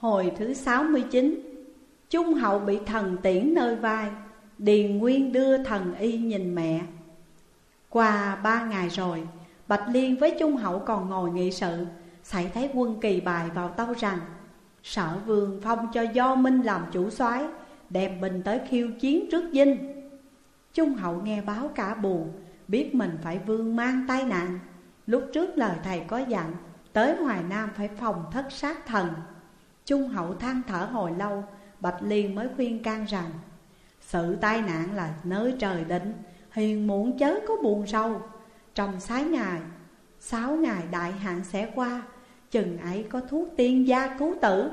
Hồi thứ 69 Trung hậu bị thần tiễn nơi vai, Điền Nguyên đưa thần y nhìn mẹ. Qua ba ngày rồi, Bạch Liên với Trung hậu còn ngồi nghị sự Xảy thấy quân kỳ bài vào tâu rằng, Sở vương phong cho Do Minh làm chủ soái, Đem binh tới khiêu chiến trước dinh. Trung hậu nghe báo cả buồn, Biết mình phải vương mang tai nạn. Lúc trước lời thầy có dặn, Tới Hoài Nam phải phòng thất sát thần. Trung hậu than thở hồi lâu, Bạch Liên mới khuyên can rằng, Sự tai nạn là nơi trời định Hiền muộn chớ có buồn sâu Trong sáu ngày Sáu ngày đại hạn sẽ qua, Chừng ấy có thuốc tiên gia cứu tử.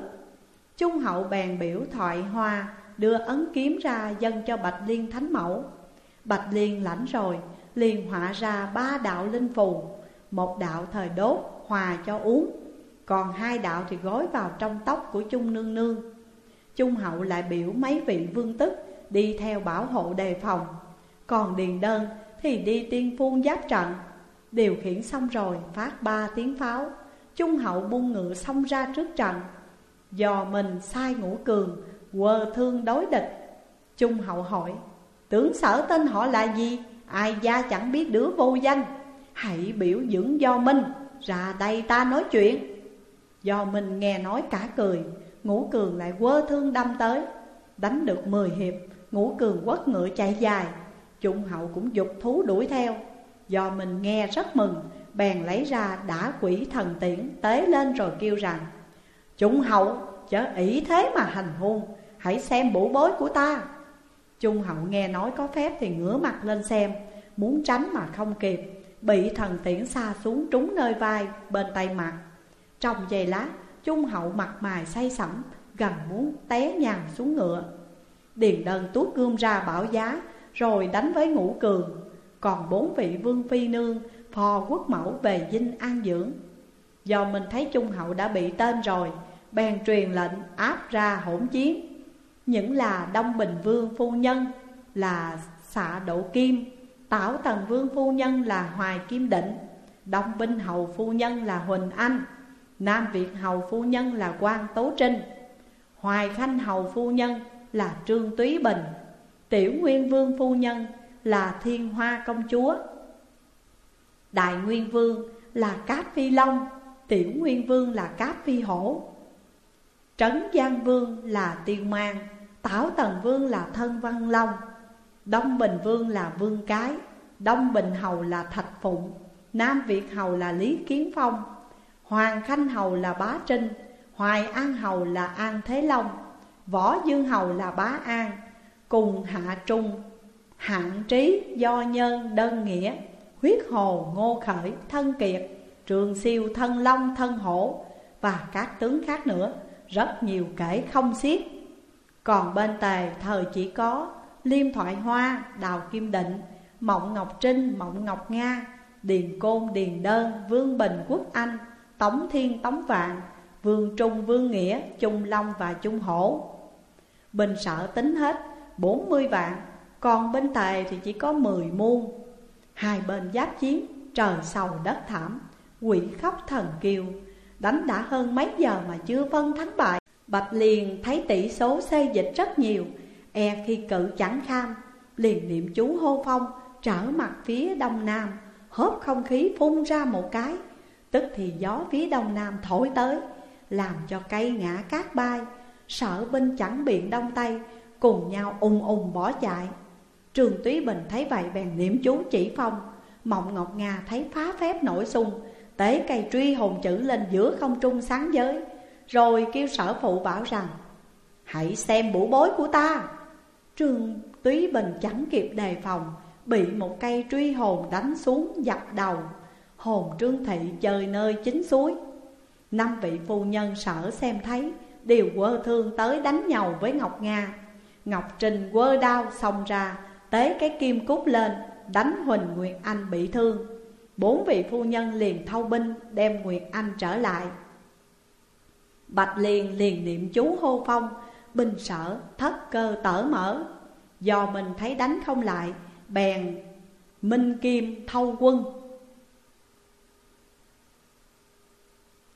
Trung hậu bèn biểu thoại hoa, Đưa ấn kiếm ra dâng cho Bạch Liên Thánh Mẫu. Bạch Liên lãnh rồi, liền họa ra ba đạo linh phù, Một đạo thời đốt hòa cho uống. Còn hai đạo thì gói vào trong tóc của Trung Nương Nương. Trung hậu lại biểu mấy vị vương tức, Đi theo bảo hộ đề phòng. Còn Điền Đơn thì đi tiên phun giáp trận. Điều khiển xong rồi, phát ba tiếng pháo. Trung hậu buông ngựa xông ra trước trận. Do mình sai ngũ cường, Quơ thương đối địch. Trung hậu hỏi, Tướng sở tên họ là gì? Ai gia chẳng biết đứa vô danh. Hãy biểu dưỡng do minh Ra đây ta nói chuyện. Do mình nghe nói cả cười, Ngũ cường lại quơ thương đâm tới. Đánh được mười hiệp, Ngũ cường quất ngựa chạy dài. Trung hậu cũng dục thú đuổi theo. Do mình nghe rất mừng, Bèn lấy ra đã quỷ thần tiễn Tế lên rồi kêu rằng Trung hậu, chớ ý thế mà hành hôn Hãy xem bổ bối của ta. Trung hậu nghe nói có phép thì ngửa mặt lên xem, Muốn tránh mà không kịp, Bị thần tiễn xa xuống trúng nơi vai bên tay mặt. Trong giây lát, Trung hậu mặt mày say sẩm, Gần muốn té nhào xuống ngựa. Điền đơn tuốt gươm ra bảo giá, Rồi đánh với ngũ cường. Còn bốn vị vương phi nương, Phò quốc mẫu về dinh an dưỡng. Do mình thấy Trung hậu đã bị tên rồi, Bèn truyền lệnh áp ra hỗn chiến. Những là Đông Bình Vương phu nhân là xạ độ kim, Tảo Tần Vương phu nhân là Hoài Kim Định, Đông Binh Hầu phu nhân là Huỳnh Anh. Nam Việt Hầu phu nhân là quan Tố Trinh. Hoài Khanh Hầu phu nhân là Trương Túy Bình. Tiểu Nguyên Vương phu nhân là Thiên Hoa Công Chúa. Đại Nguyên Vương là cáp Phi Long. Tiểu Nguyên Vương là cáp Phi Hổ. Trấn Giang Vương là Tiên Mang. Tảo Tần Vương là Thân Văn Long. Đông Bình Vương là Vương Cái. Đông Bình Hầu là Thạch Phụng. Nam Việt Hầu là Lý Kiến Phong. Hoàng Khanh Hầu là Bá Trinh Hoài An Hầu là An Thế Long Võ Dương Hầu là Bá An Cùng Hạ Trung Hạng Trí Do Nhân Đơn Nghĩa Huyết Hồ Ngô Khởi Thân Kiệt Trường Siêu Thân Long Thân Hổ Và các tướng khác nữa Rất nhiều kể không xiết. Còn bên tề thời chỉ có Liêm Thoại Hoa, Đào Kim Định, Mộng Ngọc Trinh, Mộng Ngọc Nga, Điền Côn, Điền Đơn, Vương Bình, Quốc Anh, Tống Thiên, Tống Vạn, Vương Trung, Vương Nghĩa, Trung Long và Trung Hổ. Bình sợ tính hết 40 vạn, còn bên Tề thì chỉ có 10 muôn. Hai bên giáp chiến, trời sầu đất thảm, quỷ khóc thần kiều. Đánh đã hơn mấy giờ mà chưa phân thắng bại. Bạch liền thấy tỷ số xây dịch rất nhiều E khi cự chẳng kham Liền niệm chú hô phong Trở mặt phía đông nam Hớp không khí phun ra một cái Tức thì gió phía đông nam thổi tới, Làm cho cây ngã cát bay. Sở binh chẳng biện đông tây, Cùng nhau ùng ùng bỏ chạy. Trường Túy Bình thấy vậy bèn niệm chú chỉ phong. Mộng Ngọc Nga thấy phá phép nổi sung, Tế cây truy hồn chữ lên giữa không trung sáng giới. Rồi kêu sở phụ bảo rằng, Hãy xem bủ bối của ta. Trường Túy Bình chẳng kịp đề phòng, Bị một cây truy hồn đánh xuống dập đầu. Hồn Trương Thị chơi nơi chính suối. Năm vị phu nhân sở xem thấy, Đều quơ thương tới đánh nhau với Ngọc Nga. Ngọc Trình quơ đao xông ra, Tế cái kim cút lên, Đánh Huỳnh Nguyệt Anh bị thương. Bốn vị phu nhân liền thâu binh Đem Nguyệt Anh trở lại. Bạch liền liền niệm chú hô phong Binh sở, thất cơ tở mở. Do mình thấy đánh không lại, Bèn minh kim thâu quân.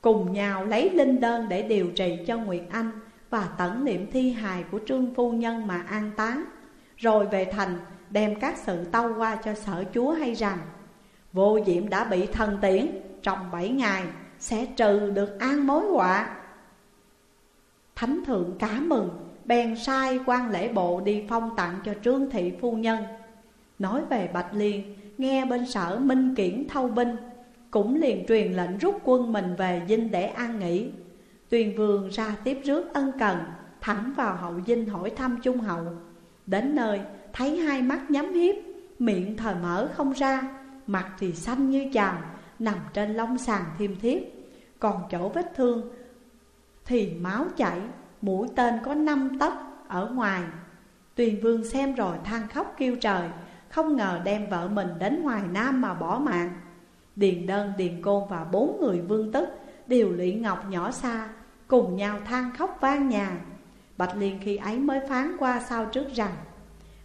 Cùng nhau lấy linh đơn để điều trị cho Nguyệt Anh Và tẩn niệm thi hài của trương phu nhân mà an táng. Rồi về thành, đem các sự tâu qua cho sở chúa hay rằng, Vô diệm đã bị thần tiễn, trong bảy ngày Sẽ trừ được an mối họa. Thánh thượng cá mừng, Bèn sai quan lễ bộ đi phong tặng cho trương thị phu nhân. Nói về Bạch Liên, Nghe bên sở Minh Kiển thâu binh cũng liền truyền lệnh rút quân mình về dinh để an nghỉ. Tuyền vương ra tiếp rước ân cần, Thẳng vào hậu dinh hỏi thăm trung hậu. Đến nơi, thấy hai mắt nhắm hiếp, Miệng thời mở không ra, Mặt thì xanh như chàm, Nằm trên lông sàn thiêm thiếp. Còn chỗ vết thương Thì máu chảy, Mũi tên có năm tấc ở ngoài. Tuyền vương xem rồi than khóc kêu trời, Không ngờ đem vợ mình đến ngoài Nam mà bỏ mạng. Điền đơn, Điền côn và bốn người vương tức Đều lị ngọc nhỏ xa Cùng nhau than khóc vang nhà. Bạch Liên khi ấy mới phán qua sau trước rằng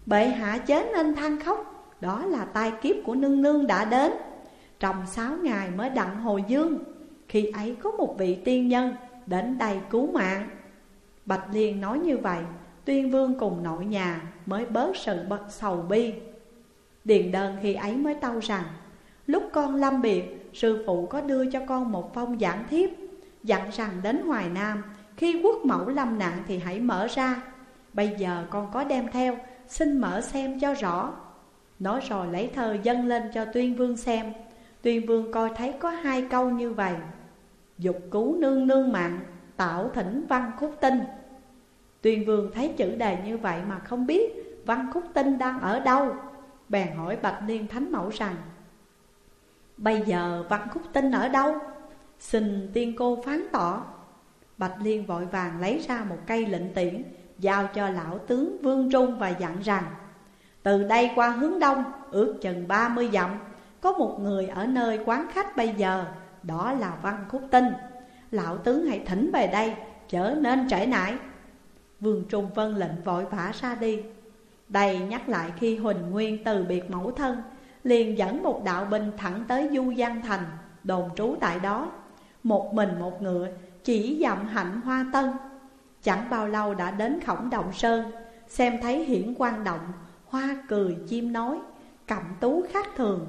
Bệ hạ chế nên than khóc Đó là tai kiếp của nương nương đã đến. Trong sáu ngày mới đặng hồi dương Khi ấy có một vị tiên nhân Đến đây cứu mạng. Bạch Liên nói như vậy Tuyên vương cùng nội nhà Mới bớt sự bật sầu bi. Điền đơn khi ấy mới tâu rằng Lúc con lâm biệt, Sư phụ có đưa cho con một phong giảng thiếp, Dặn rằng đến Hoài Nam, Khi quốc mẫu lâm nạn thì hãy mở ra. Bây giờ con có đem theo, Xin mở xem cho rõ. Nói rồi lấy thơ dâng lên cho tuyên vương xem. Tuyên vương coi thấy có hai câu như vậy. Dục cứu nương nương mạng Tạo thỉnh văn khúc tinh. Tuyên vương thấy chữ đề như vậy mà không biết Văn khúc tinh đang ở đâu. Bèn hỏi Bạch Liên Thánh Mẫu rằng Bây giờ văn khúc tinh ở đâu? Xin tiên cô phán tỏ. Bạch Liên vội vàng lấy ra một cây lệnh tiễn, Giao cho lão tướng Vương Trung và dặn rằng, Từ đây qua hướng đông, ước chừng ba mươi dặm, Có một người ở nơi quán khách bây giờ, Đó là Văn Khúc Tinh. Lão tướng hãy thỉnh về đây Trở nên trễ nải Vương Trung vân lệnh vội vã ra đi. Đây nhắc lại khi Huỳnh Nguyên từ biệt mẫu thân Liền dẫn một đạo binh thẳng tới Du Giang Thành, Đồn trú tại đó. Một mình một ngựa, chỉ dặm hạnh hoa tân. Chẳng bao lâu đã đến khổng động sơn, Xem thấy hiển quan động, Hoa cười chim nói, Cẩm tú khác thường.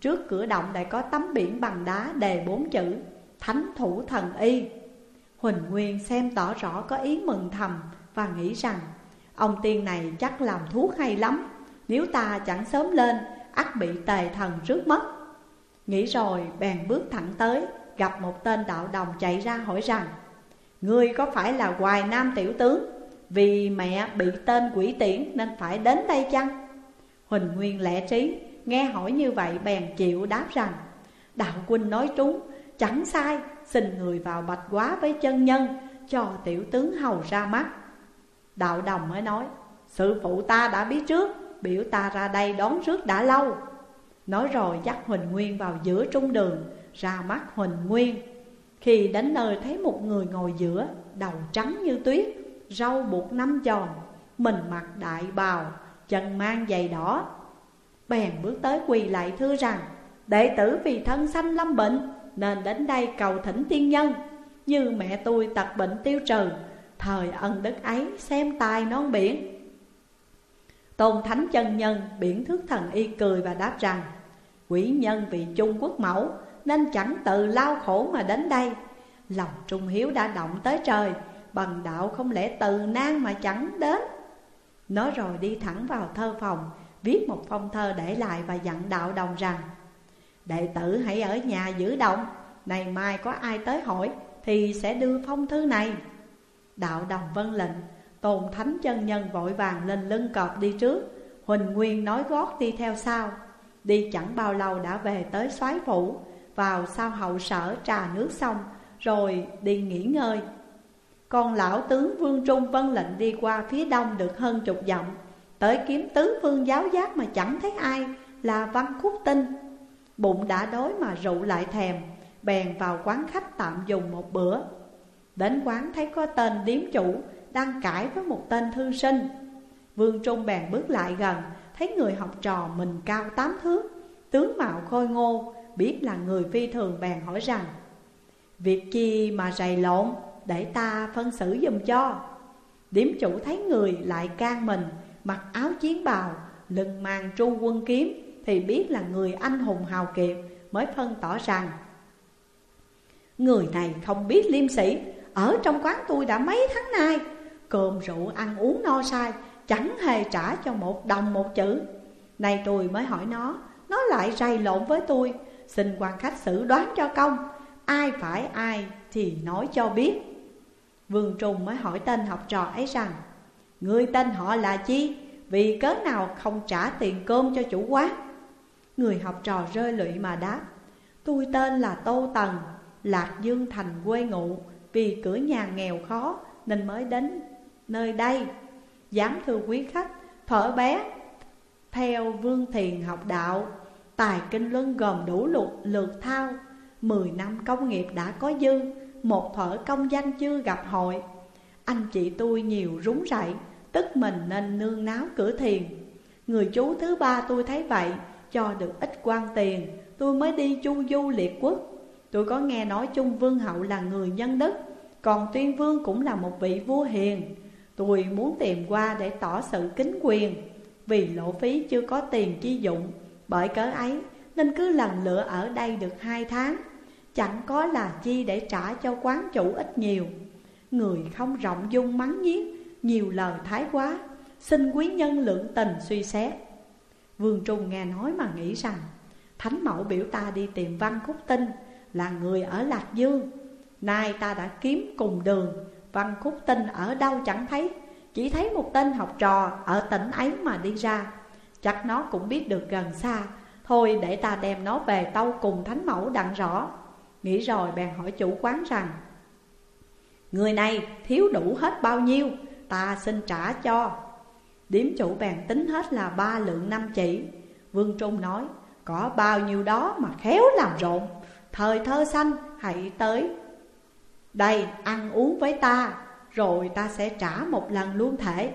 Trước cửa động lại có tấm biển bằng đá đề bốn chữ, Thánh thủ thần y. Huỳnh Nguyên xem tỏ rõ có ý mừng thầm Và nghĩ rằng, Ông tiên này chắc làm thuốc hay lắm, Nếu ta chẳng sớm lên ắt bị tề thần rước mất. Nghĩ rồi, bèn bước thẳng tới, Gặp một tên đạo đồng chạy ra hỏi rằng, Ngươi có phải là Hoài Nam tiểu tướng? Vì mẹ bị tên quỷ tiễn nên phải đến đây chăng? Huỳnh Nguyên lẽ trí, Nghe hỏi như vậy bèn chịu đáp rằng, Đạo huynh nói trúng, Chẳng sai, Xin người vào bạch quá với chân nhân, Cho tiểu tướng hầu ra mắt. Đạo đồng mới nói Sự phụ ta đã biết trước Biểu ta ra đây đón rước đã lâu. Nói rồi dắt Huỳnh Nguyên vào giữa trung đường, Ra mắt Huỳnh Nguyên. Khi đến nơi thấy một người ngồi giữa, Đầu trắng như tuyết, Râu buộc năm tròn Mình mặc đại bào, Chân mang giày đỏ. Bèn bước tới quỳ lại thưa rằng, Đệ tử vì thân sanh lâm bệnh, Nên đến đây cầu thỉnh tiên nhân. Như mẹ tôi tật bệnh tiêu trừ, Thời ân đức ấy xem tài non biển. Tôn Thánh chân nhân biển thước thần y cười và đáp rằng, Quỷ nhân vì Trung Quốc mẫu, Nên chẳng tự lao khổ mà đến đây. Lòng trung hiếu đã động tới trời, Bằng đạo không lẽ từ nan mà chẳng đến? Nói rồi đi thẳng vào thơ phòng, Viết một phong thơ để lại và dặn đạo đồng rằng, Đệ tử hãy ở nhà giữ động Này mai có ai tới hỏi Thì sẽ đưa phong thư này. Đạo đồng vân lệnh Tôn thánh chân nhân vội vàng lên lưng cọp đi trước. Huỳnh Nguyên nói gót đi theo sau. Đi chẳng bao lâu đã về tới xoáy phủ. Vào sau hậu sở trà nước xong, Rồi đi nghỉ ngơi. Còn lão tướng Vương Trung vân lệnh đi qua phía đông được hơn chục dặm. Tới kiếm tứ vương giáo giác mà chẳng thấy ai, Là văn khúc tinh. Bụng đã đói mà rượu lại thèm, Bèn vào quán khách tạm dùng một bữa. Đến quán thấy có tên điếm chủ đang cãi với một tên thư sinh. Vương Trung bèn bước lại gần, Thấy người học trò mình cao tám thước, Tướng mạo khôi ngô, Biết là người phi thường bèn hỏi rằng, Việc chi mà rầy lộn, để ta phân xử dùm cho. Điếm chủ thấy người lại can mình, Mặc áo chiến bào, Lưng mang tru quân kiếm, Thì biết là người anh hùng hào kiệt, Mới phân tỏ rằng, Người này không biết liêm sĩ Ở trong quán tôi đã mấy tháng nay Cơm rượu ăn uống no sai, Chẳng hề trả cho một đồng một chữ Này tôi mới hỏi nó Nó lại rầy lộn với tôi Xin quan khách xử đoán cho công, Ai phải ai thì nói cho biết Vương Trùng mới hỏi tên học trò ấy rằng, Người tên họ là chi? Vì cớ nào không trả tiền cơm cho chủ quán? Người học trò rơi lụy mà đáp, Tôi tên là Tô Tần, Lạc Dương thành quê ngụ Vì cửa nhà nghèo khó Nên mới đến nơi đây. Dám thưa quý khách, Thở bé, Theo Vương Thiền học đạo, Tài kinh luân gồm đủ lục, lượt thao. Mười năm công nghiệp đã có dư, Một thở công danh chưa gặp hội. Anh chị tôi nhiều rúng rậy Tức mình nên nương náo cửa thiền. Người chú thứ ba tôi thấy vậy, Cho được ít quan tiền, Tôi mới đi chu du liệt quốc. Tôi có nghe nói Trung Vương Hậu là người nhân đức, Còn Tuyên Vương cũng là một vị vua hiền. Tôi muốn tìm qua để tỏ sự kính quyền. Vì lộ phí chưa có tiền chi dụng, Bởi cớ ấy, nên cứ lần lựa ở đây được hai tháng. Chẳng có là chi để trả cho quán chủ ít nhiều. Người không rộng dung mắng nhiếc, Nhiều lời thái quá. Xin quý nhân lượng tình suy xét. Vương Trung nghe nói mà nghĩ rằng, Thánh mẫu biểu ta đi tìm Văn Khúc Tinh, Là người ở Lạc Dương. Nay ta đã kiếm cùng đường Văn Khúc Tinh ở đâu chẳng thấy, Chỉ thấy một tên học trò ở tỉnh ấy mà đi ra. Chắc nó cũng biết được gần xa. Thôi để ta đem nó về tâu cùng thánh mẫu đặng rõ. Nghĩ rồi bèn hỏi chủ quán rằng, Người này thiếu đủ hết bao nhiêu? Ta xin trả cho. Điếm chủ bèn tính hết là ba lượng năm chỉ. Vương Trung nói, Có bao nhiêu đó mà khéo làm rộn. Thời thơ xanh, hãy tới. Đây, ăn uống với ta, Rồi ta sẽ trả một lần luôn thể.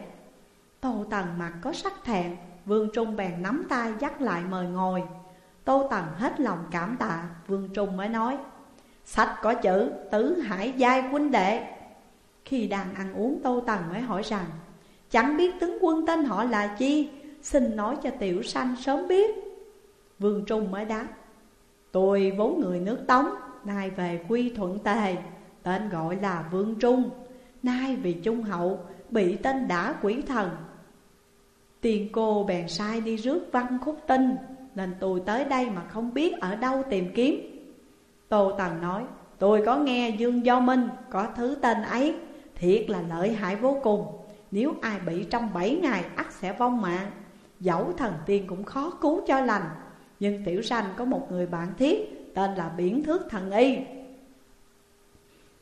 Tô Tần mặt có sắc thẹn, Vương Trung bèn nắm tay dắt lại mời ngồi. Tô Tần hết lòng cảm tạ, Vương Trung mới nói, Sách có chữ tứ hải giai huynh đệ. Khi đang ăn uống, Tô Tần mới hỏi rằng, Chẳng biết tướng quân tên họ là chi? Xin nói cho tiểu sanh sớm biết. Vương Trung mới đáp, Tôi vốn người nước Tống, Nay về quy thuận tề. Tên gọi là Vương Trung. Nay vì Trung Hậu, Bị tên đã quỷ thần. Tiền cô bèn sai đi rước văn khúc tinh, Nên tôi tới đây mà không biết ở đâu tìm kiếm. Tô Tần nói, Tôi có nghe Dương Do Minh có thứ tên ấy, Thiệt là lợi hại vô cùng. Nếu ai bị trong bảy ngày ắt sẽ vong mạng Dẫu thần tiên cũng khó cứu cho lành, Nhưng tiểu sanh có một người bạn thiết Tên là Biển Thước Thần Y.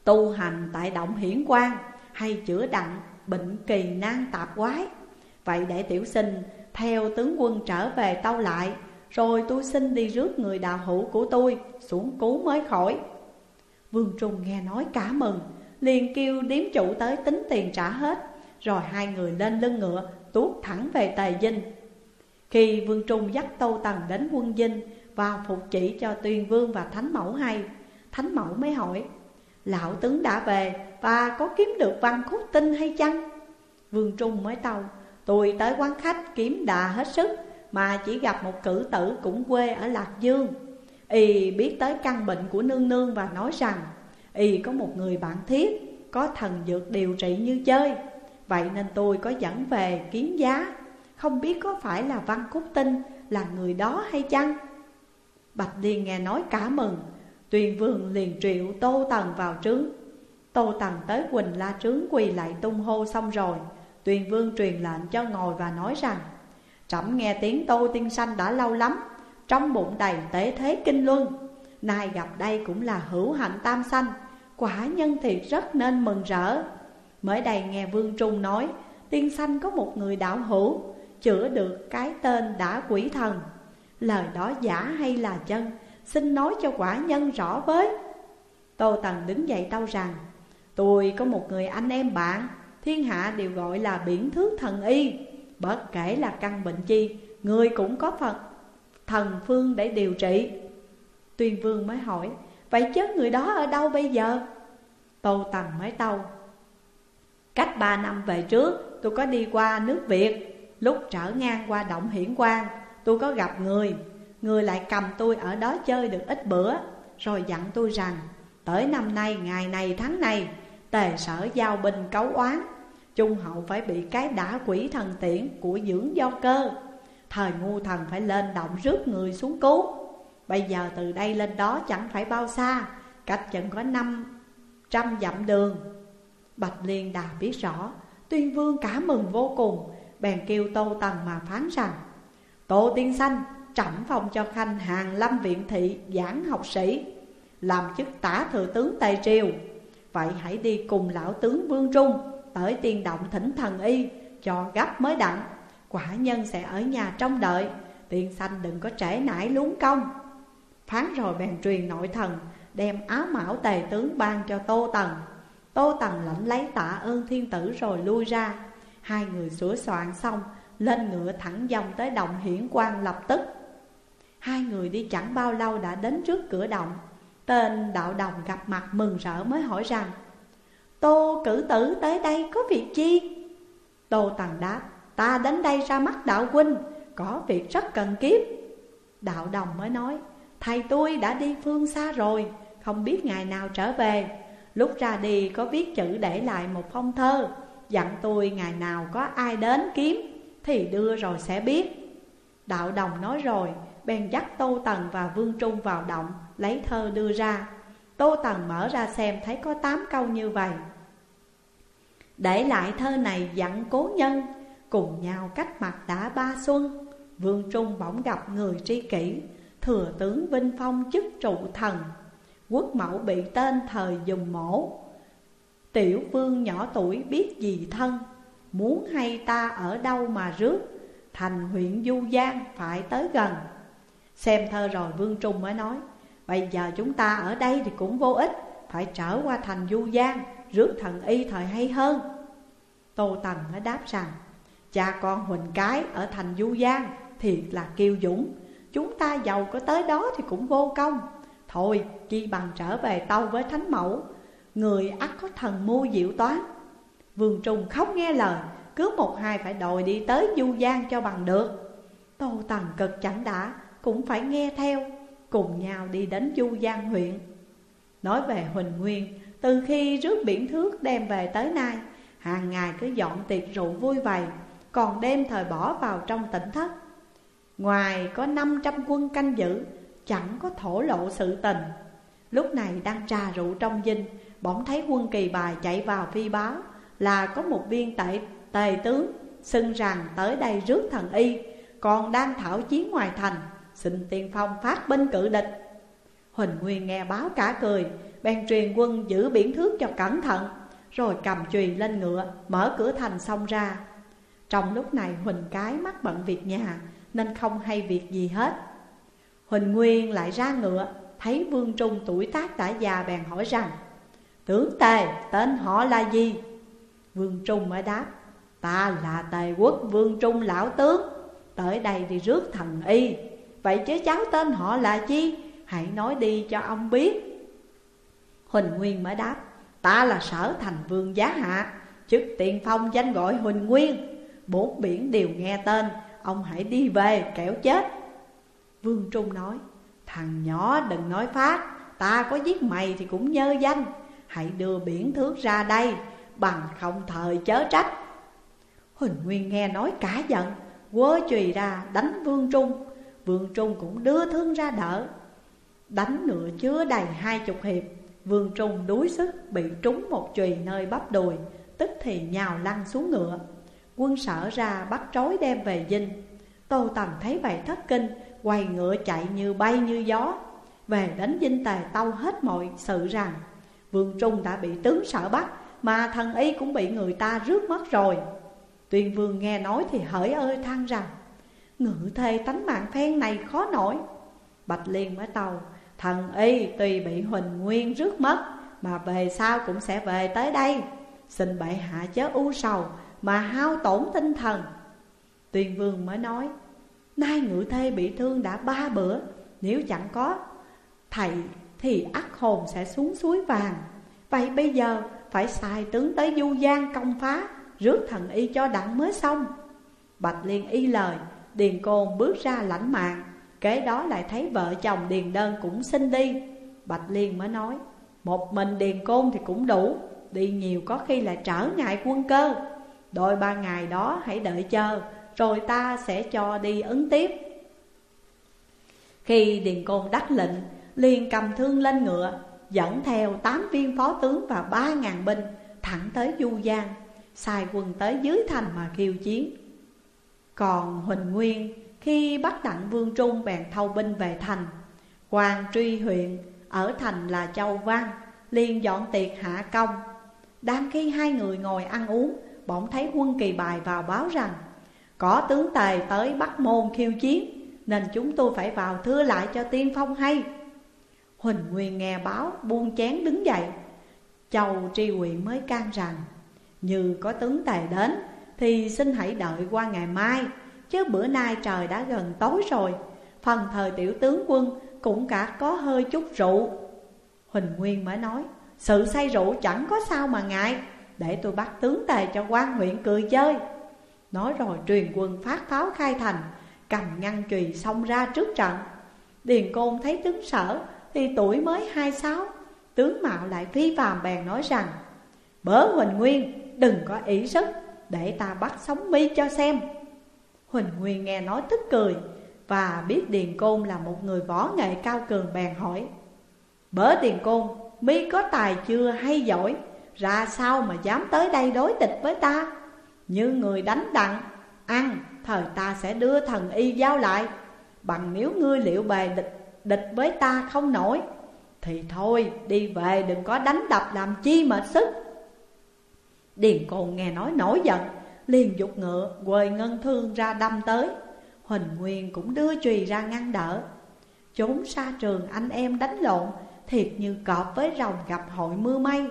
Tu hành tại động hiển quang Hay chữa đặng bệnh kỳ nan tạp quái. Vậy để tiểu sinh, theo tướng quân trở về tâu lại, Rồi tôi xin đi rước người đạo hữu của tôi xuống cứu mới khỏi. Vương Trung nghe nói cả mừng, Liền kêu điếm chủ tới tính tiền trả hết, Rồi hai người lên lưng ngựa, tuốt thẳng về Tề Dinh. Khi Vương Trung dắt Tô Tần đến quân Dinh Vào phục chỉ cho Tuyên Vương và Thánh Mẫu hay, Thánh Mẫu mới hỏi Lão tướng đã về và có kiếm được văn khúc tinh hay chăng? Vương Trung mới tàu, Tôi tới quán khách kiếm đà hết sức Mà chỉ gặp một cử tử cũng quê ở Lạc Dương. Y biết tới căn bệnh của nương nương và nói rằng Y có một người bạn thiết Có thần dược điều trị như chơi. Vậy nên tôi có dẫn về kiến giá. Không biết có phải là Văn Cúc Tinh Là người đó hay chăng? Bạch Liên nghe nói cả mừng Tuyên vương liền triệu Tô Tần vào trướng. Tô Tần tới Quỳnh La trướng quỳ lại tung hô xong rồi. Tuyên vương truyền lệnh cho ngồi và nói rằng, Trẫm nghe tiếng Tô Tiên Sanh đã lâu lắm, Trong bụng đầy tế thế kinh luân. Nay gặp đây cũng là hữu hạnh tam sanh, Quả nhân thiệt rất nên mừng rỡ. Mới đây nghe Vương Trung nói, Tiên sanh có một người đạo hữu, Chữa được cái tên đã quỷ thần. Lời đó giả hay là chân Xin nói cho quả nhân rõ với. Tô Tần đứng dậy tâu rằng, Tôi có một người anh em bạn, Thiên hạ đều gọi là biển thước thần y. Bất kể là căn bệnh chi, Người cũng có Phật thần phương để điều trị. Tuyên vương mới hỏi, Vậy chứ người đó ở đâu bây giờ? Tô Tần mới tâu Cách ba năm về trước, tôi có đi qua nước Việt. Lúc trở ngang qua động hiển quang, Tôi có gặp người. Người lại cầm tôi ở đó chơi được ít bữa Rồi dặn tôi rằng Tới năm nay, ngày này, tháng này Tề sở giao binh cấu oán Trung hậu phải bị cái đã quỷ thần tiễn của dưỡng do cơ. Thời ngu thần phải lên động rước người xuống cứu. Bây giờ từ đây lên đó chẳng phải bao xa Cách chừng có năm trăm dặm đường. Bạch Liên đà biết rõ Tuyên vương cả mừng vô cùng Bèn kêu Tô Tần mà phán rằng Tô Tiên Sanh trẫm phòng cho khanh hàng lâm viện thị giảng học sĩ, Làm chức tả thừa tướng Tây Triều. Vậy hãy đi cùng lão tướng Vương Trung Tới tiên động thỉnh thần y Cho gấp mới đặng. Quả nhân sẽ ở nhà trong đợi Tiên sanh đừng có trễ nải lún công Phán rồi bèn truyền nội thần, Đem áo mão tề tướng ban cho Tô Tần. Tô Tần lãnh lấy tạ ơn thiên tử rồi lui ra. Hai người sửa soạn xong, Lên ngựa thẳng dòng tới động hiển quan lập tức. Hai người đi chẳng bao lâu đã đến trước cửa động. Tên đạo đồng gặp mặt mừng rỡ mới hỏi rằng, Tô cử tử tới đây có việc chi? Tô Tần đáp, Ta đến đây ra mắt đạo huynh, Có việc rất cần kiếp. Đạo đồng mới nói, Thầy tôi đã đi phương xa rồi, Không biết ngày nào trở về. Lúc ra đi có viết chữ để lại một phong thơ, Dặn tôi ngày nào có ai đến kiếm Thì đưa rồi sẽ biết. Đạo đồng nói rồi Bèn dắt Tô Tần và Vương Trung vào động, Lấy thơ đưa ra. Tô Tần mở ra xem thấy có tám câu như vậy. Để lại thơ này dặn cố nhân, Cùng nhau cách mặt đã ba xuân. Vương Trung bỗng gặp người tri kỷ, Thừa tướng Vinh Phong chức trụ thần. Quốc mẫu bị tên thời dùng mổ. Tiểu vương nhỏ tuổi biết gì thân, Muốn hay ta ở đâu mà rước, Thành huyện Du Giang phải tới gần. Xem thơ rồi Vương Trung mới nói, Bây giờ chúng ta ở đây thì cũng vô ích, Phải trở qua thành Du Giang, Rước thần y thời hay hơn. Tô Tần mới đáp rằng, Cha con Huỳnh Cái ở thành Du Giang Thiệt là kiêu dũng, Chúng ta giàu có tới đó thì cũng vô công. Thôi, chi bằng trở về tâu với Thánh Mẫu, Người ắt có thần mưu diệu toán. Vương Trung không nghe lời, Cứ một hai phải đòi đi tới Du Giang cho bằng được. Tô Tần cực chẳng đã cũng phải nghe theo, Cùng nhau đi đến Du Giang huyện. Nói về Huỳnh Nguyên, Từ khi rước biển thước đem về tới nay, Hàng ngày cứ dọn tiệc rượu vui vầy, Còn đêm thời bỏ vào trong tỉnh thất. Ngoài có 500 quân canh giữ, Chẳng có thổ lộ sự tình. Lúc này đang trà rượu trong dinh, Bỗng thấy quân kỳ bài chạy vào phi báo, Là có một viên tệ tề tướng Xưng rằng tới đây rước thần y, Còn đang thảo chiến ngoài thành. Xin tiên phong phát binh cự địch. Huỳnh Nguyên nghe báo cả cười, Bèn truyền quân giữ biển thước cho cẩn thận, Rồi cầm chùy lên ngựa, Mở cửa thành xông ra. Trong lúc này Huỳnh Cái mắc bận việc nhà, Nên không hay việc gì hết. Huỳnh Nguyên lại ra ngựa, Thấy Vương Trung tuổi tác đã già bèn hỏi rằng, Tướng Tề, tên họ là gì? Vương Trung mới đáp, Ta là Tề quốc Vương Trung lão tướng, Tới đây đi rước thần y. Vậy chứ cháu tên họ là chi? Hãy nói đi cho ông biết. Huỳnh Nguyên mới đáp, Ta là sở thành vương giá hạ, Chức tiền phong danh gọi Huỳnh Nguyên. Bốn biển đều nghe tên, Ông hãy đi về kẻo chết. Vương Trung nói, Thằng nhỏ đừng nói phát, Ta có giết mày thì cũng nhơ danh. Hãy đưa biển thước ra đây, Bằng không thời chớ trách. Huỳnh Nguyên nghe nói cả giận Quơ chùy ra đánh Vương Trung. Vương Trung cũng đưa thương ra đỡ. Đánh nửa chứa đầy hai chục hiệp, Vương Trung đuối sức bị trúng một chùy nơi bắp đùi, Tức thì nhào lăn xuống ngựa. Quân sở ra bắt trói đem về dinh. Tô Tầm thấy vậy thất kinh, Quay ngựa chạy như bay như gió. Về đến dinh tề tâu hết mọi sự rằng, Vương Trung đã bị tướng sở bắt, Mà thần y cũng bị người ta rước mất rồi. Tuyên vương nghe nói thì hỡi ơi than rằng Ngự thề tánh mạng phen này khó nổi. Bạch Liên mới tàu, Thần y tuy bị Huỳnh Nguyên rước mất, Mà về sau cũng sẽ về tới đây. Xin bệ hạ chớ u sầu, Mà hao tổn tinh thần. Tuyên vương mới nói, Nay ngự thê bị thương đã ba bữa, Nếu chẳng có, thầy Thì ắt hồn sẽ xuống suối vàng. Vậy bây giờ phải sai tướng tới du giang công phá, Rước thần y cho đặng mới xong. Bạch Liên y lời Điền Côn bước ra lãnh mạng, Kế đó lại thấy vợ chồng Điền Đơn cũng xin đi. Bạch Liên mới nói, Một mình Điền Côn thì cũng đủ, Đi nhiều có khi là trở ngại quân cơ. Đôi ba ngày đó hãy đợi chờ, Rồi ta sẽ cho đi ứng tiếp. Khi Điền Côn đắc lệnh, liền cầm thương lên ngựa, Dẫn theo tám viên phó tướng và ba ngàn binh Thẳng tới Du Giang, Sai quân tới dưới thành mà khiêu chiến. Còn Huỳnh Nguyên khi bắt đặng Vương Trung bèn thâu binh về thành. Quan truy huyện ở thành là Châu Văn, liền dọn tiệc hạ công. Đang khi hai người ngồi ăn uống, Bỗng thấy quân kỳ bài vào báo rằng, Có tướng tề tới Bắc Môn khiêu chiến, Nên chúng tôi phải vào thưa lại cho tiên phong hay. Huỳnh Nguyên nghe báo, buông chén đứng dậy. Châu tri huyện mới can rằng, Như có tướng tề đến thì xin hãy đợi qua ngày mai, Chứ bữa nay trời đã gần tối rồi. Phần thời tiểu tướng quân cũng cả có hơi chút rượu. Huỳnh Nguyên mới nói, Sự say rượu chẳng có sao mà ngại, Để tôi bắt tướng tề cho quan huyện cười chơi. Nói rồi truyền quân phát pháo khai thành, Cầm ngăn chùy xông ra trước trận. Điền Côn thấy tướng sở Thì tuổi mới hai sáu, Tướng Mạo lại phi phàm bèn nói rằng, Bớ Huỳnh Nguyên, đừng có ý sức để ta bắt sống mi cho xem. Huỳnh Nguyên nghe nói tức cười Và biết Điền Côn là một người võ nghệ cao cường bèn hỏi Bớ Điền Côn, mi có tài chưa hay giỏi? Ra sao mà dám tới đây đối địch với ta? Như người đánh đặng, ăn Thời ta sẽ đưa thần y giao lại. Bằng nếu ngươi liệu bề địch, địch với ta không nổi Thì thôi đi về đừng có đánh đập làm chi mệt sức. Điền Côn nghe nói nổi giận liền dục ngựa quời ngân thương ra đâm tới. Huỳnh Nguyên cũng đưa chùy ra ngăn đỡ. Trốn xa trường anh em đánh lộn Thiệt như cọp với rồng gặp hội mưa mây.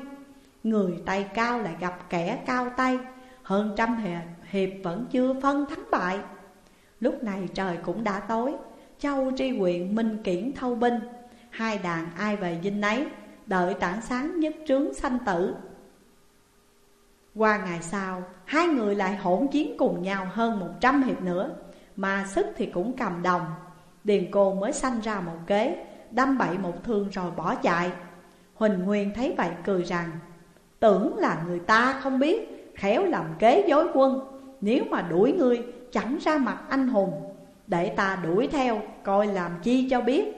Người tay cao lại gặp kẻ cao tay Hơn trăm hiệp, hiệp vẫn chưa phân thắng bại. Lúc này trời cũng đã tối Châu tri huyện Minh Kiển thâu binh. Hai đàn ai về dinh nấy Đợi tảng sáng nhất trướng sanh tử qua ngày sau, hai người lại hỗn chiến cùng nhau hơn một trăm hiệp nữa Mà sức thì cũng cầm đồng. Điền cô mới sanh ra một kế Đâm bậy một thương rồi bỏ chạy. Huỳnh Nguyên thấy vậy cười rằng Tưởng là người ta không biết Khéo làm kế dối quân. Nếu mà đuổi ngươi chẳng ra mặt anh hùng. Để ta đuổi theo coi làm chi cho biết.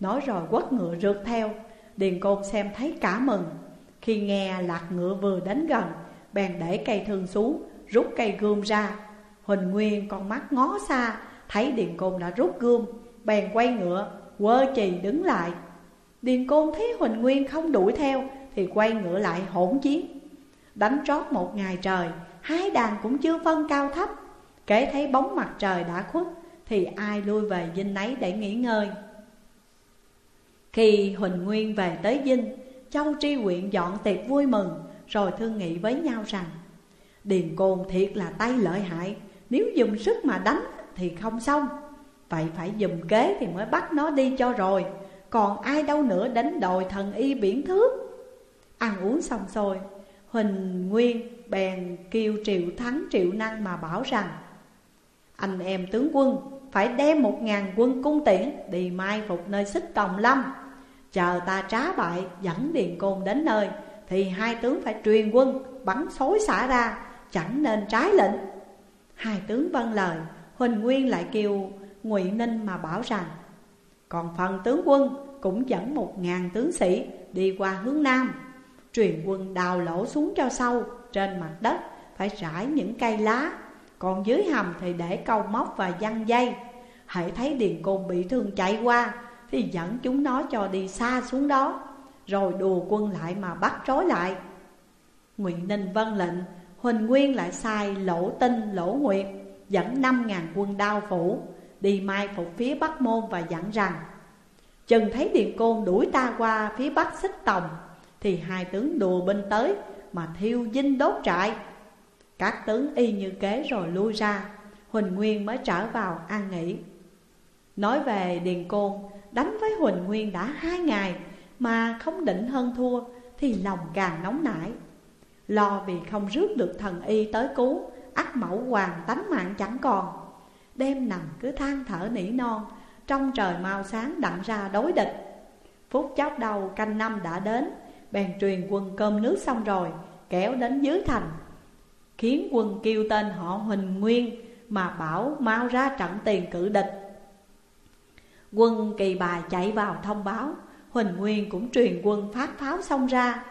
Nói rồi quất ngựa rượt theo. Điền côn xem thấy cả mừng. Khi nghe lạc ngựa vừa đến gần Bèn để cây thương xuống, Rút cây gươm ra. Huỳnh Nguyên con mắt ngó xa, Thấy Điền Côn đã rút gươm, Bèn quay ngựa, Quơ chì đứng lại. Điền Côn thấy Huỳnh Nguyên không đuổi theo, Thì quay ngựa lại hỗn chiến. Đánh trót một ngày trời, hái đàn cũng chưa phân cao thấp. Kể thấy bóng mặt trời đã khuất, Thì ai lui về dinh nấy để nghỉ ngơi. Khi Huỳnh Nguyên về tới dinh, Châu tri huyện dọn tiệc vui mừng rồi thương nghị với nhau rằng, Điền côn thiệt là tay lợi hại, Nếu dùng sức mà đánh thì không xong. Vậy phải dùng kế thì mới bắt nó đi cho rồi. Còn ai đâu nữa đánh đòi thần y biển thước. Ăn uống xong rồi, Huỳnh Nguyên bèn kêu Triệu Thắng Triệu Năng mà bảo rằng, Anh em tướng quân, phải đem một ngàn quân cung tiễn Đi mai phục nơi xích tòng lâm. Chờ ta trá bại, dẫn Điền Côn đến nơi thì hai tướng phải truyền quân, bắn xối xả ra, chẳng nên trái lệnh. Hai tướng vâng lời, huỳnh nguyên lại kêu, ngụy ninh mà bảo rằng, còn phần tướng quân cũng dẫn một ngàn tướng sĩ đi qua hướng nam, truyền quân đào lỗ xuống cho sâu trên mặt đất phải rải những cây lá, còn dưới hầm thì để câu móc và văng dây. Hãy thấy điền côn bị thương chạy qua, thì dẫn chúng nó cho đi xa xuống đó rồi đùa quân lại mà bắt trói lại. Nguyễn Ninh vân lệnh Huỳnh Nguyên lại sai Lỗ Tinh, Lỗ Nguyệt Dẫn năm ngàn quân đao phủ Đi mai phục phía Bắc Môn và dặn rằng Chừng thấy Điền Côn đuổi ta qua phía Bắc xích tòng Thì hai tướng đùa bên tới Mà thiêu dinh đốt trại. Các tướng y như kế rồi lui ra Huỳnh Nguyên mới trở vào an nghỉ. Nói về Điền Côn Đánh với Huỳnh Nguyên đã hai ngày mà không định hơn thua Thì lòng càng nóng nảy. Lo vì không rước được thần y tới cứu ắt mẫu hoàng tánh mạng chẳng còn. Đêm nằm cứ than thở nỉ non, Trong trời mau sáng đặng ra đối địch. Phút chốc đầu canh năm đã đến, Bèn truyền quân cơm nước xong rồi, Kéo đến dưới thành. Khiến quân kêu tên họ Huỳnh Nguyên Mà bảo mau ra trận tiền cử địch. Quân kỳ bài chạy vào thông báo Huỳnh Nguyên cũng truyền quân phát pháo xong ra.